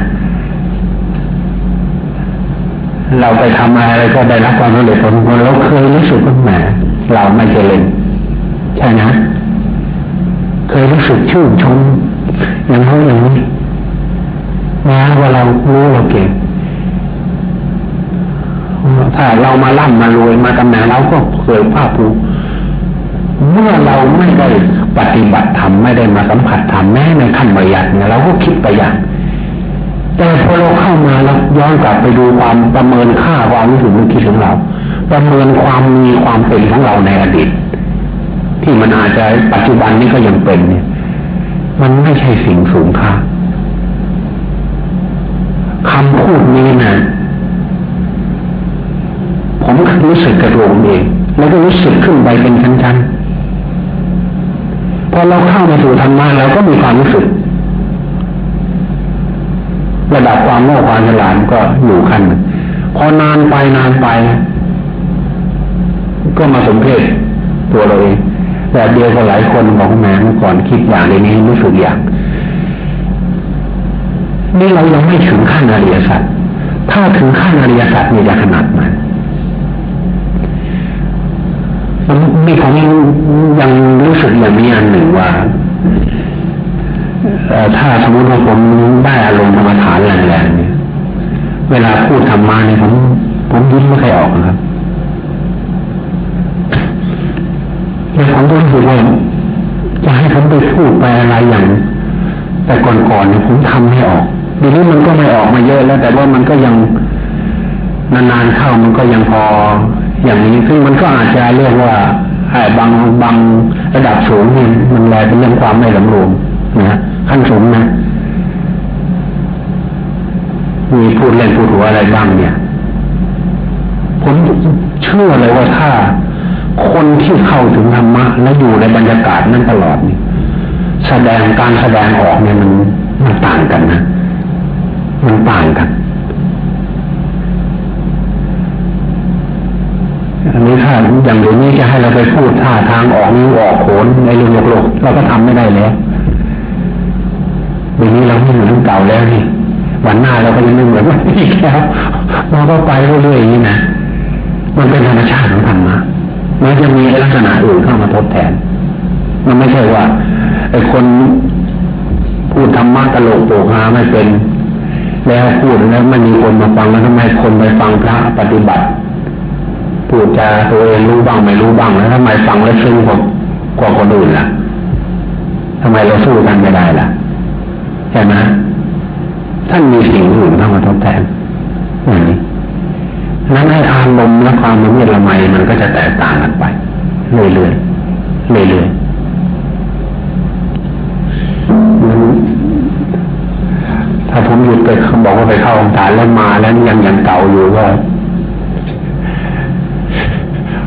Speaker 2: เราไปทำอะไรก็ได้รับความสำเร็จผลเราเคยรู้สึกว่าแหมเราไม่เจริญใช่นะเคยรู้สึกชื่นชมอย่างเขาอย่างนี้นะว่าเรารู้เราเก่งถ้าเรามาล่ำมารวยมาตำแหน่งเราก็เคยภาพภูเมื่อเราไม่ได้ปฏิบัติธรรมไม่ได้มาสัมผัสธรรมแม้ในขั้นประหยัดเนี่ยเราก็คิดไปอย่าง แต่พอเราเข้ามาแล้วย้อนกลับไปดูความประเมินค่าความรู้สึกนึกคิดของเรา ประเมินความมีความเป็นของเราในอดีตที่มันอาจจะปัจจุบันนี้ก็ยังเป็นเนี่ย มันไม่ใช่สิ่งสูงค่าคำพูดนี้นะผมรู้สึกกระโดงเองแล้วก็รู้สึกขึ้นไปเป็นชั้นๆพอเราเข้ามาสู่ธรรมะเราก็มีความรู้สึก ระดับความโง่ความฉลาดก็อยู่ขั้นพอนานไปนานไป ก็มาสมเพศตัวเราเองแบบเดียวกับหลายคนบอกแม่เมื่อก่อนคิดอย่างในนี้รู้สึกอย่าง นี่เรายังไม่ถึงขั้นอริยสัจถ้าถึงขั้นอริยสัจนี่จะขนาดไหนมันมีผมยังรู้สึกอย่างนี้อันหนึ่งว่า ถ้าสมมติว่าผมได้อารมณ์ธรรมฐานแรงๆเนี่ยเวลาพูดธรรมะเนี่ยผมผมยิ้มไม่เคยออกนะครับแต่ผมก็รู้สึกว่าจะให้ผมไปพูดไปอะไรอย่าง แต่ก่อนๆเนี่ยผมทำไม่ออกดีนี้มันก็ไม่ออกมาเยอะแล้ว แต่ว่ามันก็ยังนานๆเข้ามันก็ยังพออย่างนี้ซึ่งมันก็อาจจะเรียกว่าบางบางระดับสูงนี่มันแลเป็นเรื่องความไม่หลงรวม นะขั้นสูงนะมีพูดเล่นพูดหัวอะไรบ้างเนี่ย ผมเชื่อเลยว่าถ้าคนที่เข้าถึงธรรมะและอยู่ในบรรยากาศนั้นตลอดนี่แสดงการแสดงออกเนี่ยมันมันต่างกันนะ มันต่างกันอันนี้ถ้าอย่างเดี๋ยวนี้จะให้เราไปพูดท่าทางออกนิ้วออกโขนในเรื่องโลกโลกเราก็ทำไม่ได้แล้วเดี๋ย วันนี้เราไม่เหมือนเก่าแล้วนี่วันหน้าเราก็ยังไม่เหมือนวันนี้แล้วเราก็ไปเรื่อยๆอย่างนี้นะมันเป็นธรรมชาติของธรรมะมันจะมีลักษณะอื่นเข้ามาทดแทน มันไม่ใช่ว่าไอ้คนพูดธรรมะตลกโปกฮาไม่เป็น แล้วพูดแล้วไม่มีคนมาฟังแล้วทำไมคนไปฟังพระปฏิบัติพูดจาตัวเองรู้บ้างไม่รู้บ้างแล้วทำไมฟังแล้วซึ้งกว่ากว่าคนอื่นล่ะทำไมเราสู้กันไม่ได้ล่ะ ใช่ไหมท่านมีสิ่งอื่นเข้ามาทดแทนอย่างนี้นั้นให้อารมณ์และความมันเยละไมมันก็จะแตกต่างกันไปเรื่อยๆเรื่อยๆถ้าผมหยุดไปเขาบอกว่าไปเข้าองค์การแล้วมาแล้วยังยังเก่าอยู่ก็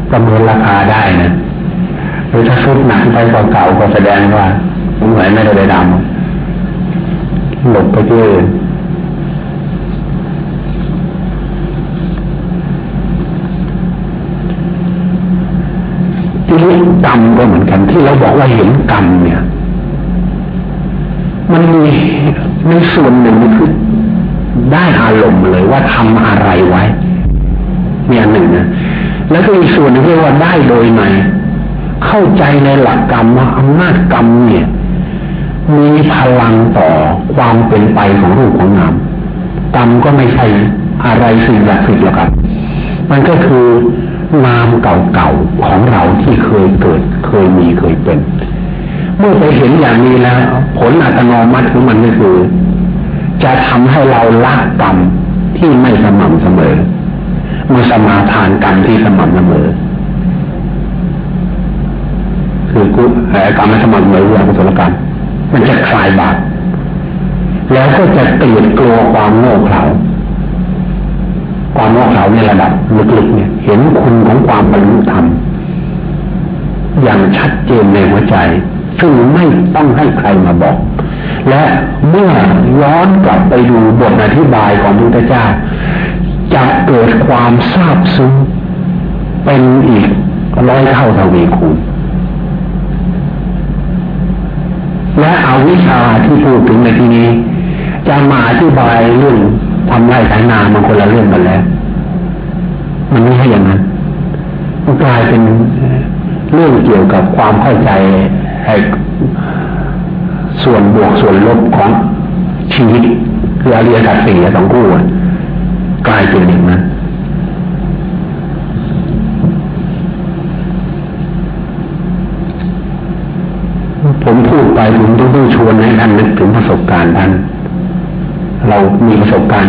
Speaker 2: ประเมินราคาได้นะหรือถ้าชุดหนักไปกว่าเก่าก็แสดงว่าผมเหมือนไม่ได้ดำ หลบไปที่อื่นที่นี้กรรมก็เหมือนกันที่เราบอกว่าเห็นกรรมเนี่ย มันมีในส่วนหนึ่งคือได้อารมณ์เลยว่าทำอะไรไว้มีอันหนึ่งนะแล้วก็อีกส่วนหนึ่งเรียกว่าได้โดยไหนเข้าใจในหลักกรรมว่าอำนาจกรรมเนี่ย มีพลังต่อความเป็นไปของรูปของนามกรรมก็ไม่ใช่อะไรสิ่งศักสิทธิ์หรอกครับ มันก็คือนามเก่าๆของเราที่เคยเกิด เคยมีเคยเป็น เมื่อไปเห็นอย่างนี้แล้ว ผลอัตโนมัติของมันก็คือ จะทำให้เราละกรรมที่ไม่สม่ำเสมอมือสมาทานกรรมที่สม่ำเสมอ คือกุกรรมไม่สม่ำเสมอเรื่องกุศลกรรม มันจะคลายบาปแล้วก็จะเกลียดกลัวความโง่เขลาความโง่เขลาในระดับลึกๆเนี่ยเห็นคุณของความบรรลุธรรมอย่างชัดเจนในหัวใจ ซึ่งไม่ต้องให้ใครมาบอก และเมื่อย้อนกลับไปดูบทอธิบายของพระพุทธเจ้า จะเกิดความทราบซึ้งเป็นอีกร้อยเท่าทวีคูณ และเอาวิชาที่พูดถึงในที่นี้จะมาอธิบายเรื่องทำไรสายนามันคนละเรื่องกันแล้ว มันไม่ใช่อย่างนั้นมันกลายเป็นเรื่องเกี่ยวกับความเข้าใจใส่วนบวกส่วนลบของชีวิตคืออริยสัจสี่สองคู่กลายเป็นอย่างนั้น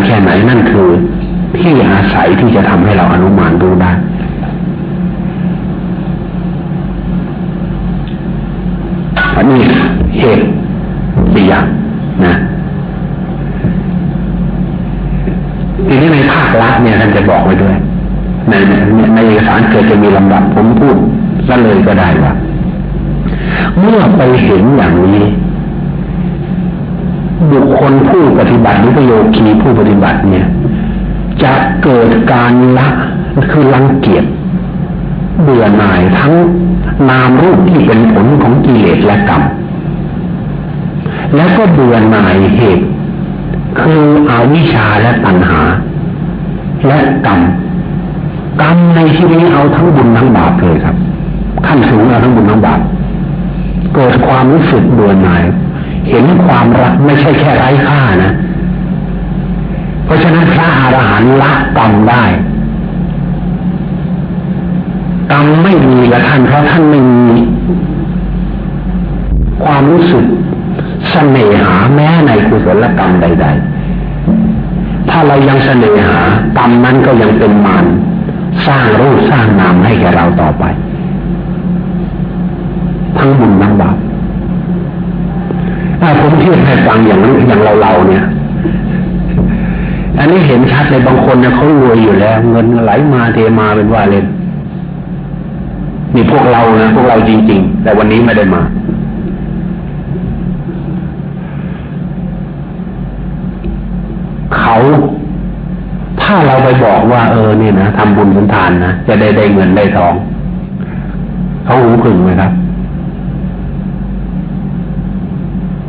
Speaker 2: ค่ไหนนั่นคือที่อาศัยที่จะทำให้เราอนุมานดูได้อันนี้เหตุสี่อย่างนะทีนี้ในภาครัฐเนี่ยท่านจะบอกไว้ด้วย ในในเอกสารเกิดจะมีลำดับผมพูดซะเลยก็ได้ว่า เมื่อไปเห็นอย่างนี้ บุคคลผู้ปฏิบัติหรือโยคีผู้ปฏิบัติเนี่ย จะเกิดการละคือรังเกียจเบื่อหน่ายทั้งนามรูปที่เป็นผลของกิเลสและกรรม แล้วก็เบื่อหน่ายเหตุ คืออวิชาและปัญหา และกรรมกรรมในที่นี้เอาทั้งบุญทั้งบาปเลยครับ ขั้นสูงเอาทั้งบุญทั้งบาปเกิดความรู้สึกเบื่อหน่าย เห็นความรักไม่ใช่แค่ไร้ค่านะ เพราะฉะนั้นพระอรหันต์ละกรรมได้กรรมไม่มีละท่านเพราะท่านไม่มีความรู้สึกเสน่หาแม้ในกุศลกรรมใด ๆ ถ้าเรายังเสน่หากรรมนั้นก็ยังเป็นมารสร้างรูปสร้างนามให้แก่เราต่อไป ทั้งบุญทั้งบาป ถ้าผมเทียบให้ฟังอย่างอย่างเราเราเนี่ย อันนี้เห็นชัดเลยบางคนเนี่ยเขารวยอยู่แล้ว เงินไหลมาเทมาเป็นว่าเล่นนี่พวกเรานะพวกเราจริง ๆ แต่วันนี้ไม่ได้มาเขาถ้าเราไปบอกว่า เออเนี่ยนะทำบุญสุนทานนะจะได้ได้เงินได้ทองเขาหูผึ่งไหมครับ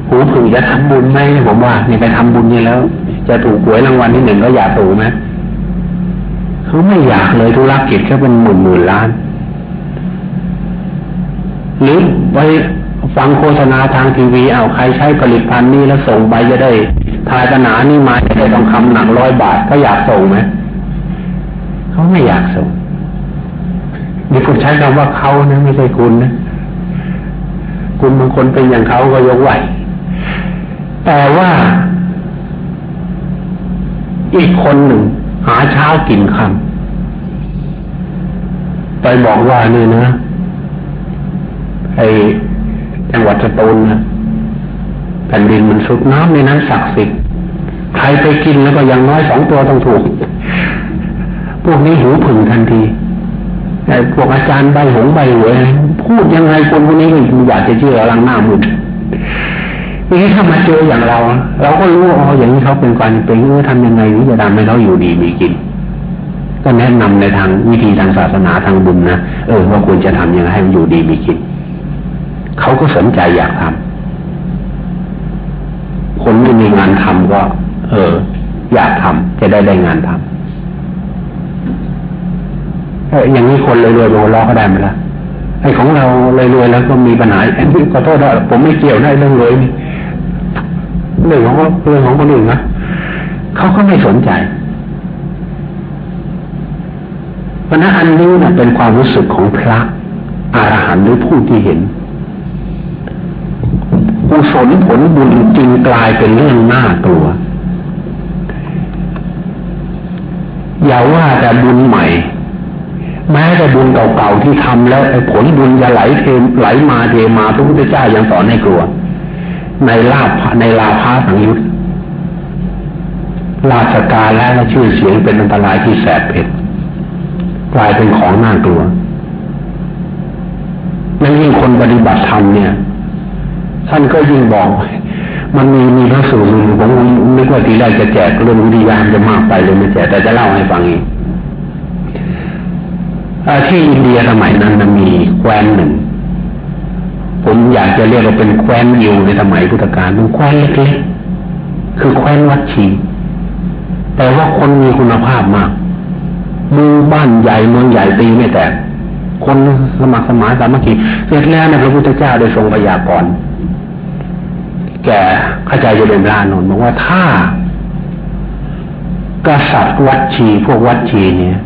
Speaker 2: หูผึ่งจะทำบุญไหมผมว่านี่ไปทำบุญนี่แล้ว จะถูกหวยรางวัลที่หนึ่งก็อยากถูกไหมเขาไม่อยากเลยธุรกิจแค่เป็นหมื่นหมื่นล้าน หรือไปฟังโฆษณาทางทีวีเอาใครใช้ผลิตภัณฑ์นี้แล้วส่งไปจะได้ทายตนานี่มาจะได้ต้องคำหนังร้อยบาทเขาอยากส่งไหมเขาไม่อยากส่งมีคนใช้คำว่าเขานะไม่ใช่คุณนะคุณบางคนเป็นอย่างเขาก็ยกไหว แต่ว่าอีกคนหนึ่ง หาเช้ากินคำไปบอกว่านี่นะไอจังหวัดสตูลนะแผ่นดินมันสุดน้ำในนั้นศักดิ์สิทธิ์ใครไปกินแล้วก็อย่างน้อยสองตัวต้องถูก พวกนี้หูผึ่งทันทีแต่พวกอาจารย์ใบหงใบหวยพูดยังไงคนพวกนี้ก็อยากจะเชื่อลังหน้ามุด ทีนี้ถ้ามาเจออย่างเรา เราก็รู้อ๋ออย่างนี้เขาเป็นการเป็นเออทำยังไงที่จะทำให้เขาอยู่ดีมีกิน ก็แนะนำในทางวิธีทางศาสนาทางบุญนะเออว่าควรจะทำยังไงให้มันอยู่ดีมีกินเขาก็สนใจอยากทำคนที่มีงานทำก็ เออ อยากทำจะได้ได้งานทำเอออย่างนี้คนรวยโดนล้อก็ได้ไหมล่ะไอ้ของเรารวยๆแล้วก็มีปัญหาอันนี้ขอโทษนะผมไม่เกี่ยวในเรื่องรวยนี่ เรื่องของเรื่องของคนอื่นนะเขาก็ไม่สนใจเพราะนั้นอันนี้นะเป็นความรู้สึกของพระอรหันต์หรือผู้ที่เห็นกุศลผลบุญจึงกลายเป็นเรื่องน่ากลัว อย่าว่าแต่บุญใหม่ แม้แต่บุญเก่าๆที่ทำแล้วผลบุญจะไหลเทไหลมาเทมาพระพุทธเจ้ายังสอนให้กลัว ในลาภในลาภาสังยุตลาชการและชื่อเสียงเป็นอันตรายที่แสบเผ็ดกลายเป็นของน่ากลัวนั่นยิ่งคนปฏิบัติธรรมเนี่ย ท่านก็ยิ่งบอก มันมีมีพระสูตรหนึ่งผมนึกว่าทีแรกจะแจกเรื่องวิญญาณจะมากไปเลยไม่แจกแต่จะเล่าให้ฟังอีกที่อินเดียสมัยนั้นนมีแคว้นหนึ่ง ผมอยากจะเรียกว่าเป็นแคว้นยิวในสมัยพุทธกาลเป็นแคว้นเล็กๆคือแคว้นวัดชีแต่ว่าคนมีคุณภาพมากมือบ้านใหญ่เมืองใหญ่ตีไม่แตกคนสมัครสมานสามัคคีเสร็จแล้วนะพระพุทธเจ้าได้ทรงพยากรณ์แก่ข้าใจจะเป็นรานนท์บอกว่าถ้ากษัตริย์วัดชีพวกวัดชีเนี่ย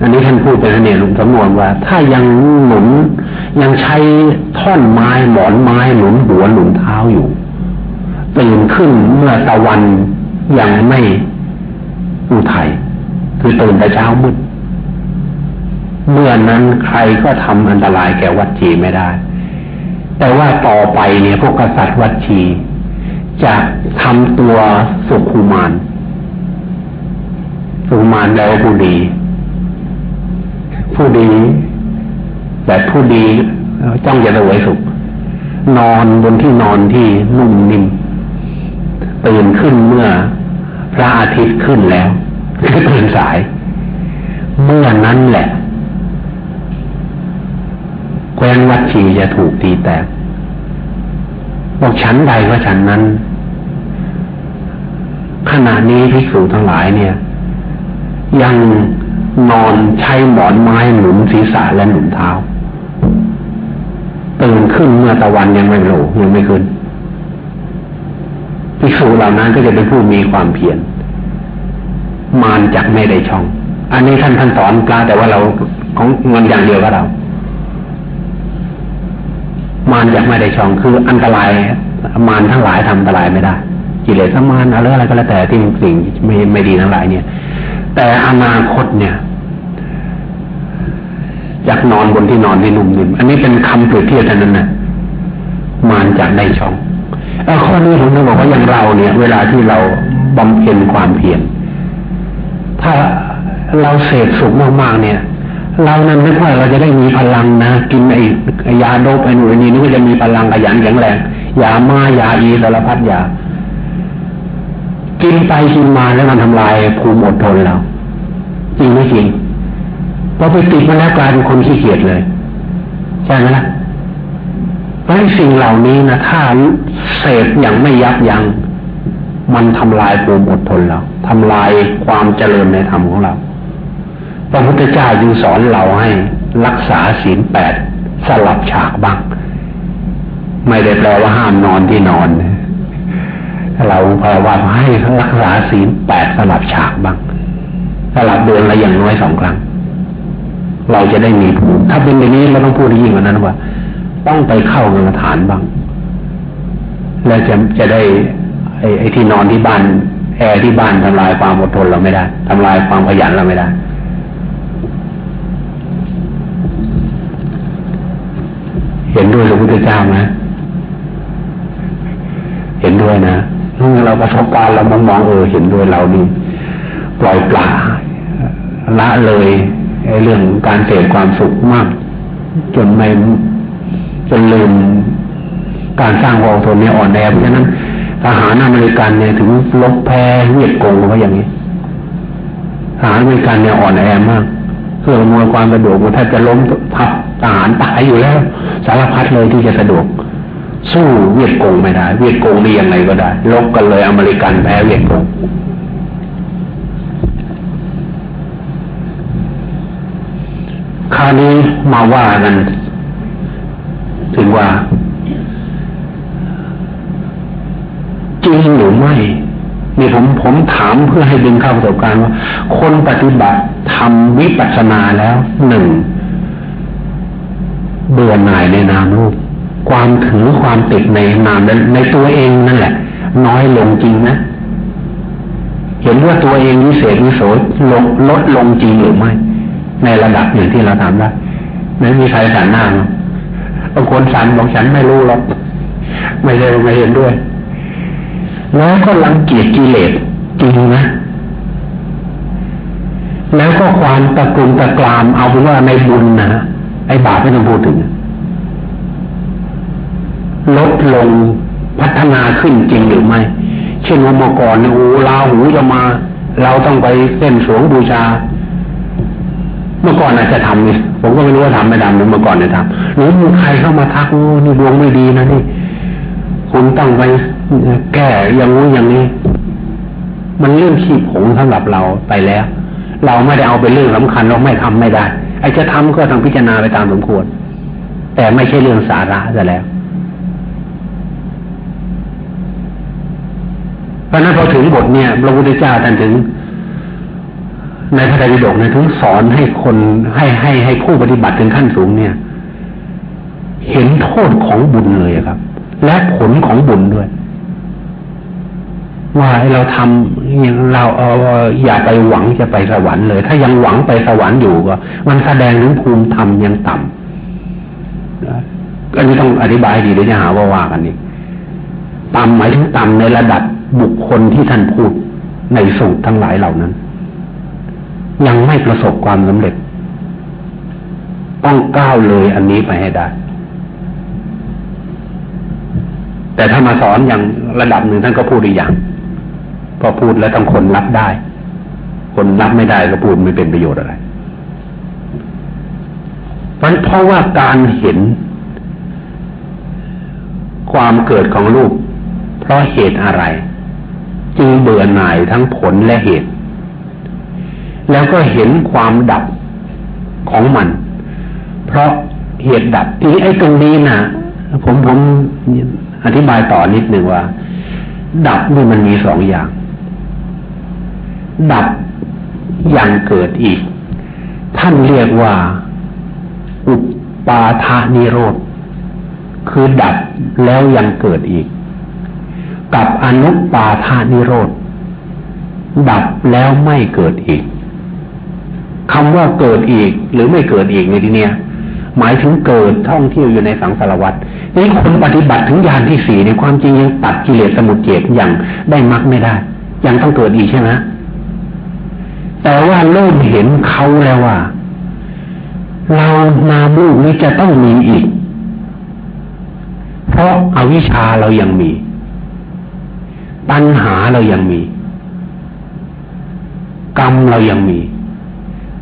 Speaker 2: อันนี้ท่านพูดเป็นเนี่ยลุงสำนวนว่า ถ้ายังหนุนยังใช้ท่อนไม้หมอนไม้หนุนหัวหนุนเท้าอยู่ตื่นขึ้นเมื่อตะวันยังไม่อุทัยคือตื่นแต่เช้ามืดเมื่อนั้นใครก็ทำอันตรายแก่วัดชีไม่ได้ แต่ว่าต่อไปเนี่ยพวกกษัตริย์วัดชีจะทำตัวสุขุมานสุขุมานแล้วผู้ดี ผู้ดี แบบผู้ดีจ้องจะรวยสุข นอนบนที่นอนที่นุ่มนิ่มตื่นขึ้นเมื่อพระอาทิตย์ขึ้นแล้วคือตื่นสาย เมื่อนั้นแหละแคว้นวัดชีจะถูกตีแตกบอกฉันใดว่าฉันนั้น ขณะนี้ภิกษุทั้งหลายเนี่ย ยัง นอนใช้หมอนไม้หนุนศีรษะและหนุนเท้าตื่นขึ้นเมื่อตะวันยังไม่โลยังไม่ขึ้นภิกษุเหล่านั้นก็จะเป็นผู้มีความเพียรมานจักไม่ได้ช่อง อันนี้ท่านท่านสอนปลาแต่ว่าเราของเงินอย่างเดียวก็เรา มารอยากไม่ได้ช่องคืออันตรายมารทั้งหลายทำอันตรายไม่ได้ กิเลสมารอะไรอะไรก็แล้วแต่ที่สิ่งไม่ไม่ดีทั้งหลายเนี่ย แต่อนาคตเนี่ย อยากนอนบนที่นอนที่นุ่มนิ่มอันนี้เป็นคำเปรียบเทียบเท่านั้นนะมารจากได้ช่องอข้อนี้ผมจะบอกว่าอย่างเราเนี่ย เวลาที่เราบำเพ็ญความเพียรถ้าเราเสพสุขมากๆเนี่ย เรานั้นไม่ว่าเราจะได้มีพลังนะกินไอ้ยาโดปไอ้หนูนี่นี่ก็จะมีพลังขยันแข็งแรงยามายาอีสารพัดยากินไปกินมาแล้วมันทำลายภูมิอดทนเราจริงไม่จริง พอไปติดมาแล้วกลายเป็นคนขี้เกียจเลยใช่ไหมล่ะเพราะสิ่งเหล่านี้นะถ้าเสพอย่างไม่ยับยัง้งมันทำลายภูมิอดทนเราทำลายความเจริญในธรรมของเราพระพุทธเจ้าจึงสอนเราให้รักษาศีลแปดสลับฉากบ้างไม่ได้แปลว่าห้ามนอนที่นอนเราแปลว่าให้รักษาศีลแปดสลับฉากบ้างสลับเดือนละอย่างน้อยสองครั้ง เราจะได้มีภูมิถ้าเป็นแบบนี้เราต้องพูดยิ่งกว่านั้นว่า ต้องไปเข้ากรรมฐานบ้าง แล้วจะจะได้ไอ้ไอที่นอนที่บ้านแอร์ที่บ้านทำลายความอดทนเราไม่ได้ทำลายความขยันเราไม่ได้ เห็นด้วยพระพุทธเจ้าไหมเห็นด้วยนะเมื่อเราประสบการณ์เรามองมองเออเห็นด้วยเรานี่ปล่อยปลาละเลย เรื่องการเสพความสุขมาก จนไม่จนลืมการสร้างวองทนเนี่ยอ่อนแอเพราะฉะนั้นทหารอเมริกันเนี่ยถึงลบแพ้เวียดกงเพราะอย่างนี้ทหารอเมริกันเนี่ยอ่อนแอมากเพื่อมวยความสะดวกถ้าจะล้มทับทหารตายอยู่แล้ว สารพัดเลยที่จะสะดวก สู้เวียดกงไม่ได้ เวียดกงนี่ยังไงก็ได้ลบกันเลยอเมริกันแพ้เวียดกง คราวนี้มาว่ากันถึงว่า จริงหรือไม่นี่ผมผมถามเพื่อให้ดึงเข้าประสบการณ์ว่า คนปฏิบัติทำวิปัสสนาแล้วหนึ่งเบื่อหน่ายในนามรูปความถือความติดในนามนั้นในตัวเองนั่นแหละ น้อยลงจริงนะ เห็นว่าตัวเองวิเศษวิโสลงลดลงจริงหรือไม่ ในระดับอย่างที่เราทำได้ไม่มีใครสันหน้าบางคนสันบอกฉันไม่รู้หรอกไม่ได้ไม่เห็นด้วย แล้วก็รังเกียจกิเลสจริงนะแล้วก็ความตะกุนตะกรามเอาเป็นว่าในบุญนะไอ้บาปไม่ต้องพูดถึงลดลงพัฒนาขึ้นจริงหรือไม่ เช่นว่าเมื่อก่อนเนี่ยโอ้ลาหูจะมา เราต้องไปเส้นสวงบูชา เมื่อก่อนอาจจะทำนี่ผมก็ไม่รู้ว่าทำไม่ทำหรือเมื่อก่อนเนี่ยทำหรือมีใครเข้ามาทักโอ้นี่ดวงไม่ดีนะนี่คุณต้องไปแก้อย่างนู้นอย่างนี้ มันเรื่องขี้ผงสำหรับเราไปแล้ว เราไม่ได้เอาเป็นเรื่องสำคัญเราไม่ทำไม่ได้ไอ้จะทำก็ต้องพิจารณาไปตามสมควร แต่ไม่ใช่เรื่องสาระซะแล้วเพราะนั้นพอถึงบทเนี่ยพระพุทธเจ้าท่านถึง ในพระไตรปิฎกเนี่ยถึงสอนให้คนให้ให้ให้ผู้ปฏิบัติถึงขั้นสูงเนี่ย เห็นโทษของบุญเลยครับ และผลของบุญด้วย ว่าเราทำเราเอออย่าไปหวังจะไปสวรรค์เลย ถ้ายังหวังไปสวรรค์อยู่ก็ มันแสดงถึงภูมิธรรมยังต่ำอันนี้ต้องอธิบายดีเดี๋ยวจะหาว่าว่ากันนี่ต่ำหมายถึงต่ำในระดับบุคคลที่ท่านพูดในสูตรทั้งหลายเหล่านั้น ยังไม่ประสบความสำเร็จ ต้องก้าวเลยอันนี้ไปให้ได้ แต่ถ้ามาสอนอย่างระดับหนึ่งท่านก็พูดอีกอย่างพอพูดแล้วต้องคนรับได้ คนรับไม่ได้ก็พูดไม่เป็นประโยชน์อะไร เพราะเพราะว่าการเห็น ความเกิดของรูป เพราะเหตุอะไร จึงเบื่อหน่ายทั้งผลและเหตุ แล้วก็เห็นความดับของมัน เพราะเหตุดับทีไอ้ตรงนี้นะผมผมอธิบายต่อนิดหนึ่งว่า ดับนี่มันมีสองอย่าง ดับยังเกิดอีก ท่านเรียกว่า อุปปาทานิโรธ คือดับแล้วยังเกิดอีก กับอนุปาทานิโรธ ดับแล้วไม่เกิดอีก คำว่าเกิดอีกหรือไม่เกิดอีกในที่นี้หมายถึงเกิดท่องเที่ยวอยู่ในสังสารวัฏนี่คนปฏิบัติถึงยานที่สี่ในความจริงยังตัดกิเลสสมุทเจตอย่างได้มักไม่ได้ ยังต้องเกิดอีกใช่ไหมแต่ว่าเริ่มเห็นเขาแล้วว่า เรานามูกนี้จะต้องมีอีก เพราะอาวิชชาเรายังมี ปัญหาเรายังมี กรรมเรายังมี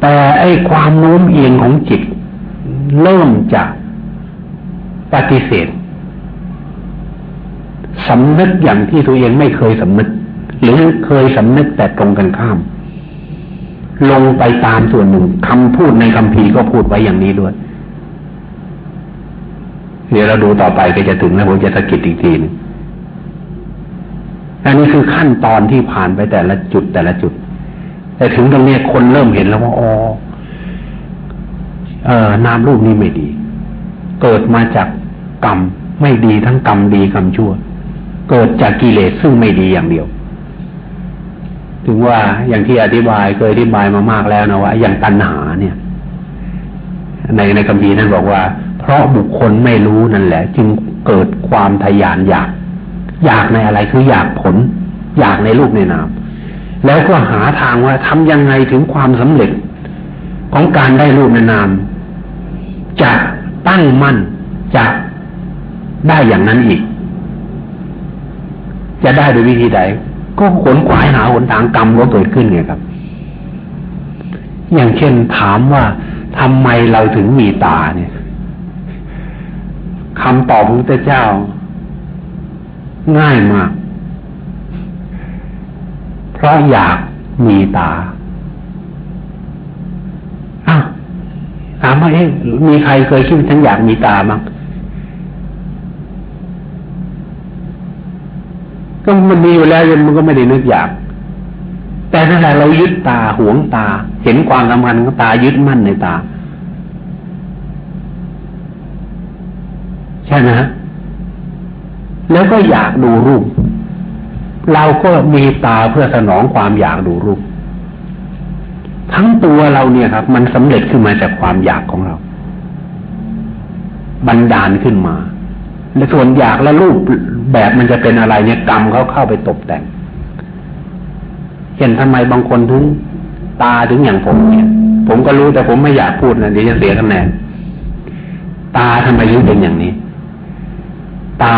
Speaker 2: แต่ไอ้ความโน้มเอียงของจิต เริ่มจากปฏิเสธสำนึกอย่างที่ตัวเองไม่เคยสำนึก หรือเคยสำนึกแต่ตรงกันข้าม ลงไปตามส่วนหนึ่งคำพูดในคำพีก็พูดไว้อย่างนี้ด้วย เดี๋ยวเราดูต่อไปก็จะถึงแล้วผมจะสกิดอีกทีนึงอันนี้คือขั้นตอนที่ผ่านไปแต่ละจุดแต่ละจุด แต่ถึงตรงนี้คนเริ่มเห็นแล้วว่าอ๋อเออนามรูปนี้ไม่ดี เกิดมาจากกรรมไม่ดีทั้งกรรมดีกรรมชั่ว เกิดจากกิเลสซึ่งไม่ดีอย่างเดียว ถึงว่าอย่างที่อธิบายเคยอธิบายมามากแล้วนะว่า อย่างตัณหาเนี่ย ในในคำพีนั้นบอกว่า เพราะบุคคลไม่รู้นั่นแหละ จึงเกิดความทยานอยาก อยากในอะไรคืออยากผล อยากในรูปในนาม แล้วก็หาทางว่าทำยังไงถึงความสำเร็จ ของการได้รูปนามจะตั้งมั่นจะได้อย่างนั้นอีก จะได้โดยวิธีใด ก็ขนขวายหาหนทางกรรมก็เกิดขึ้นไงครับ อย่างเช่นถามว่าทำไมเราถึงมีตาเนี่ยคำตอบของพระเจ้า ง่ายมาก เพราะอยากมีตาอ้าวถามว่าเอ๊ะมีใครเคยคิดฉันอยากมีตามั้งก็มันมีอยู่แล้วมันก็ไม่ได้นึกอยาก แต่ถ้าเรายึดตาหวงตา เห็นความสำคัญของตายึดมั่นในตา ใช่ไหมแล้วก็อยากดูรูป เราก็มีตาเพื่อสนองความอยากดูรูป ทั้งตัวเราเนี่ยครับ มันสำเร็จขึ้นมาจากความอยากของเรา บันดาลขึ้นมาในส่วนอยากและรูปแบบมันจะเป็นอะไรเนี่ยกรรมเขาเข้าไปตกแต่ง เห็นทำไมบางคนถึงตาถึงอย่างผมเนี่ย ผมก็รู้แต่ผมไม่อยากพูดนะเดี๋ยวจะเสียคะแนนตาทำไมถึงเป็นอย่างนี้ ตา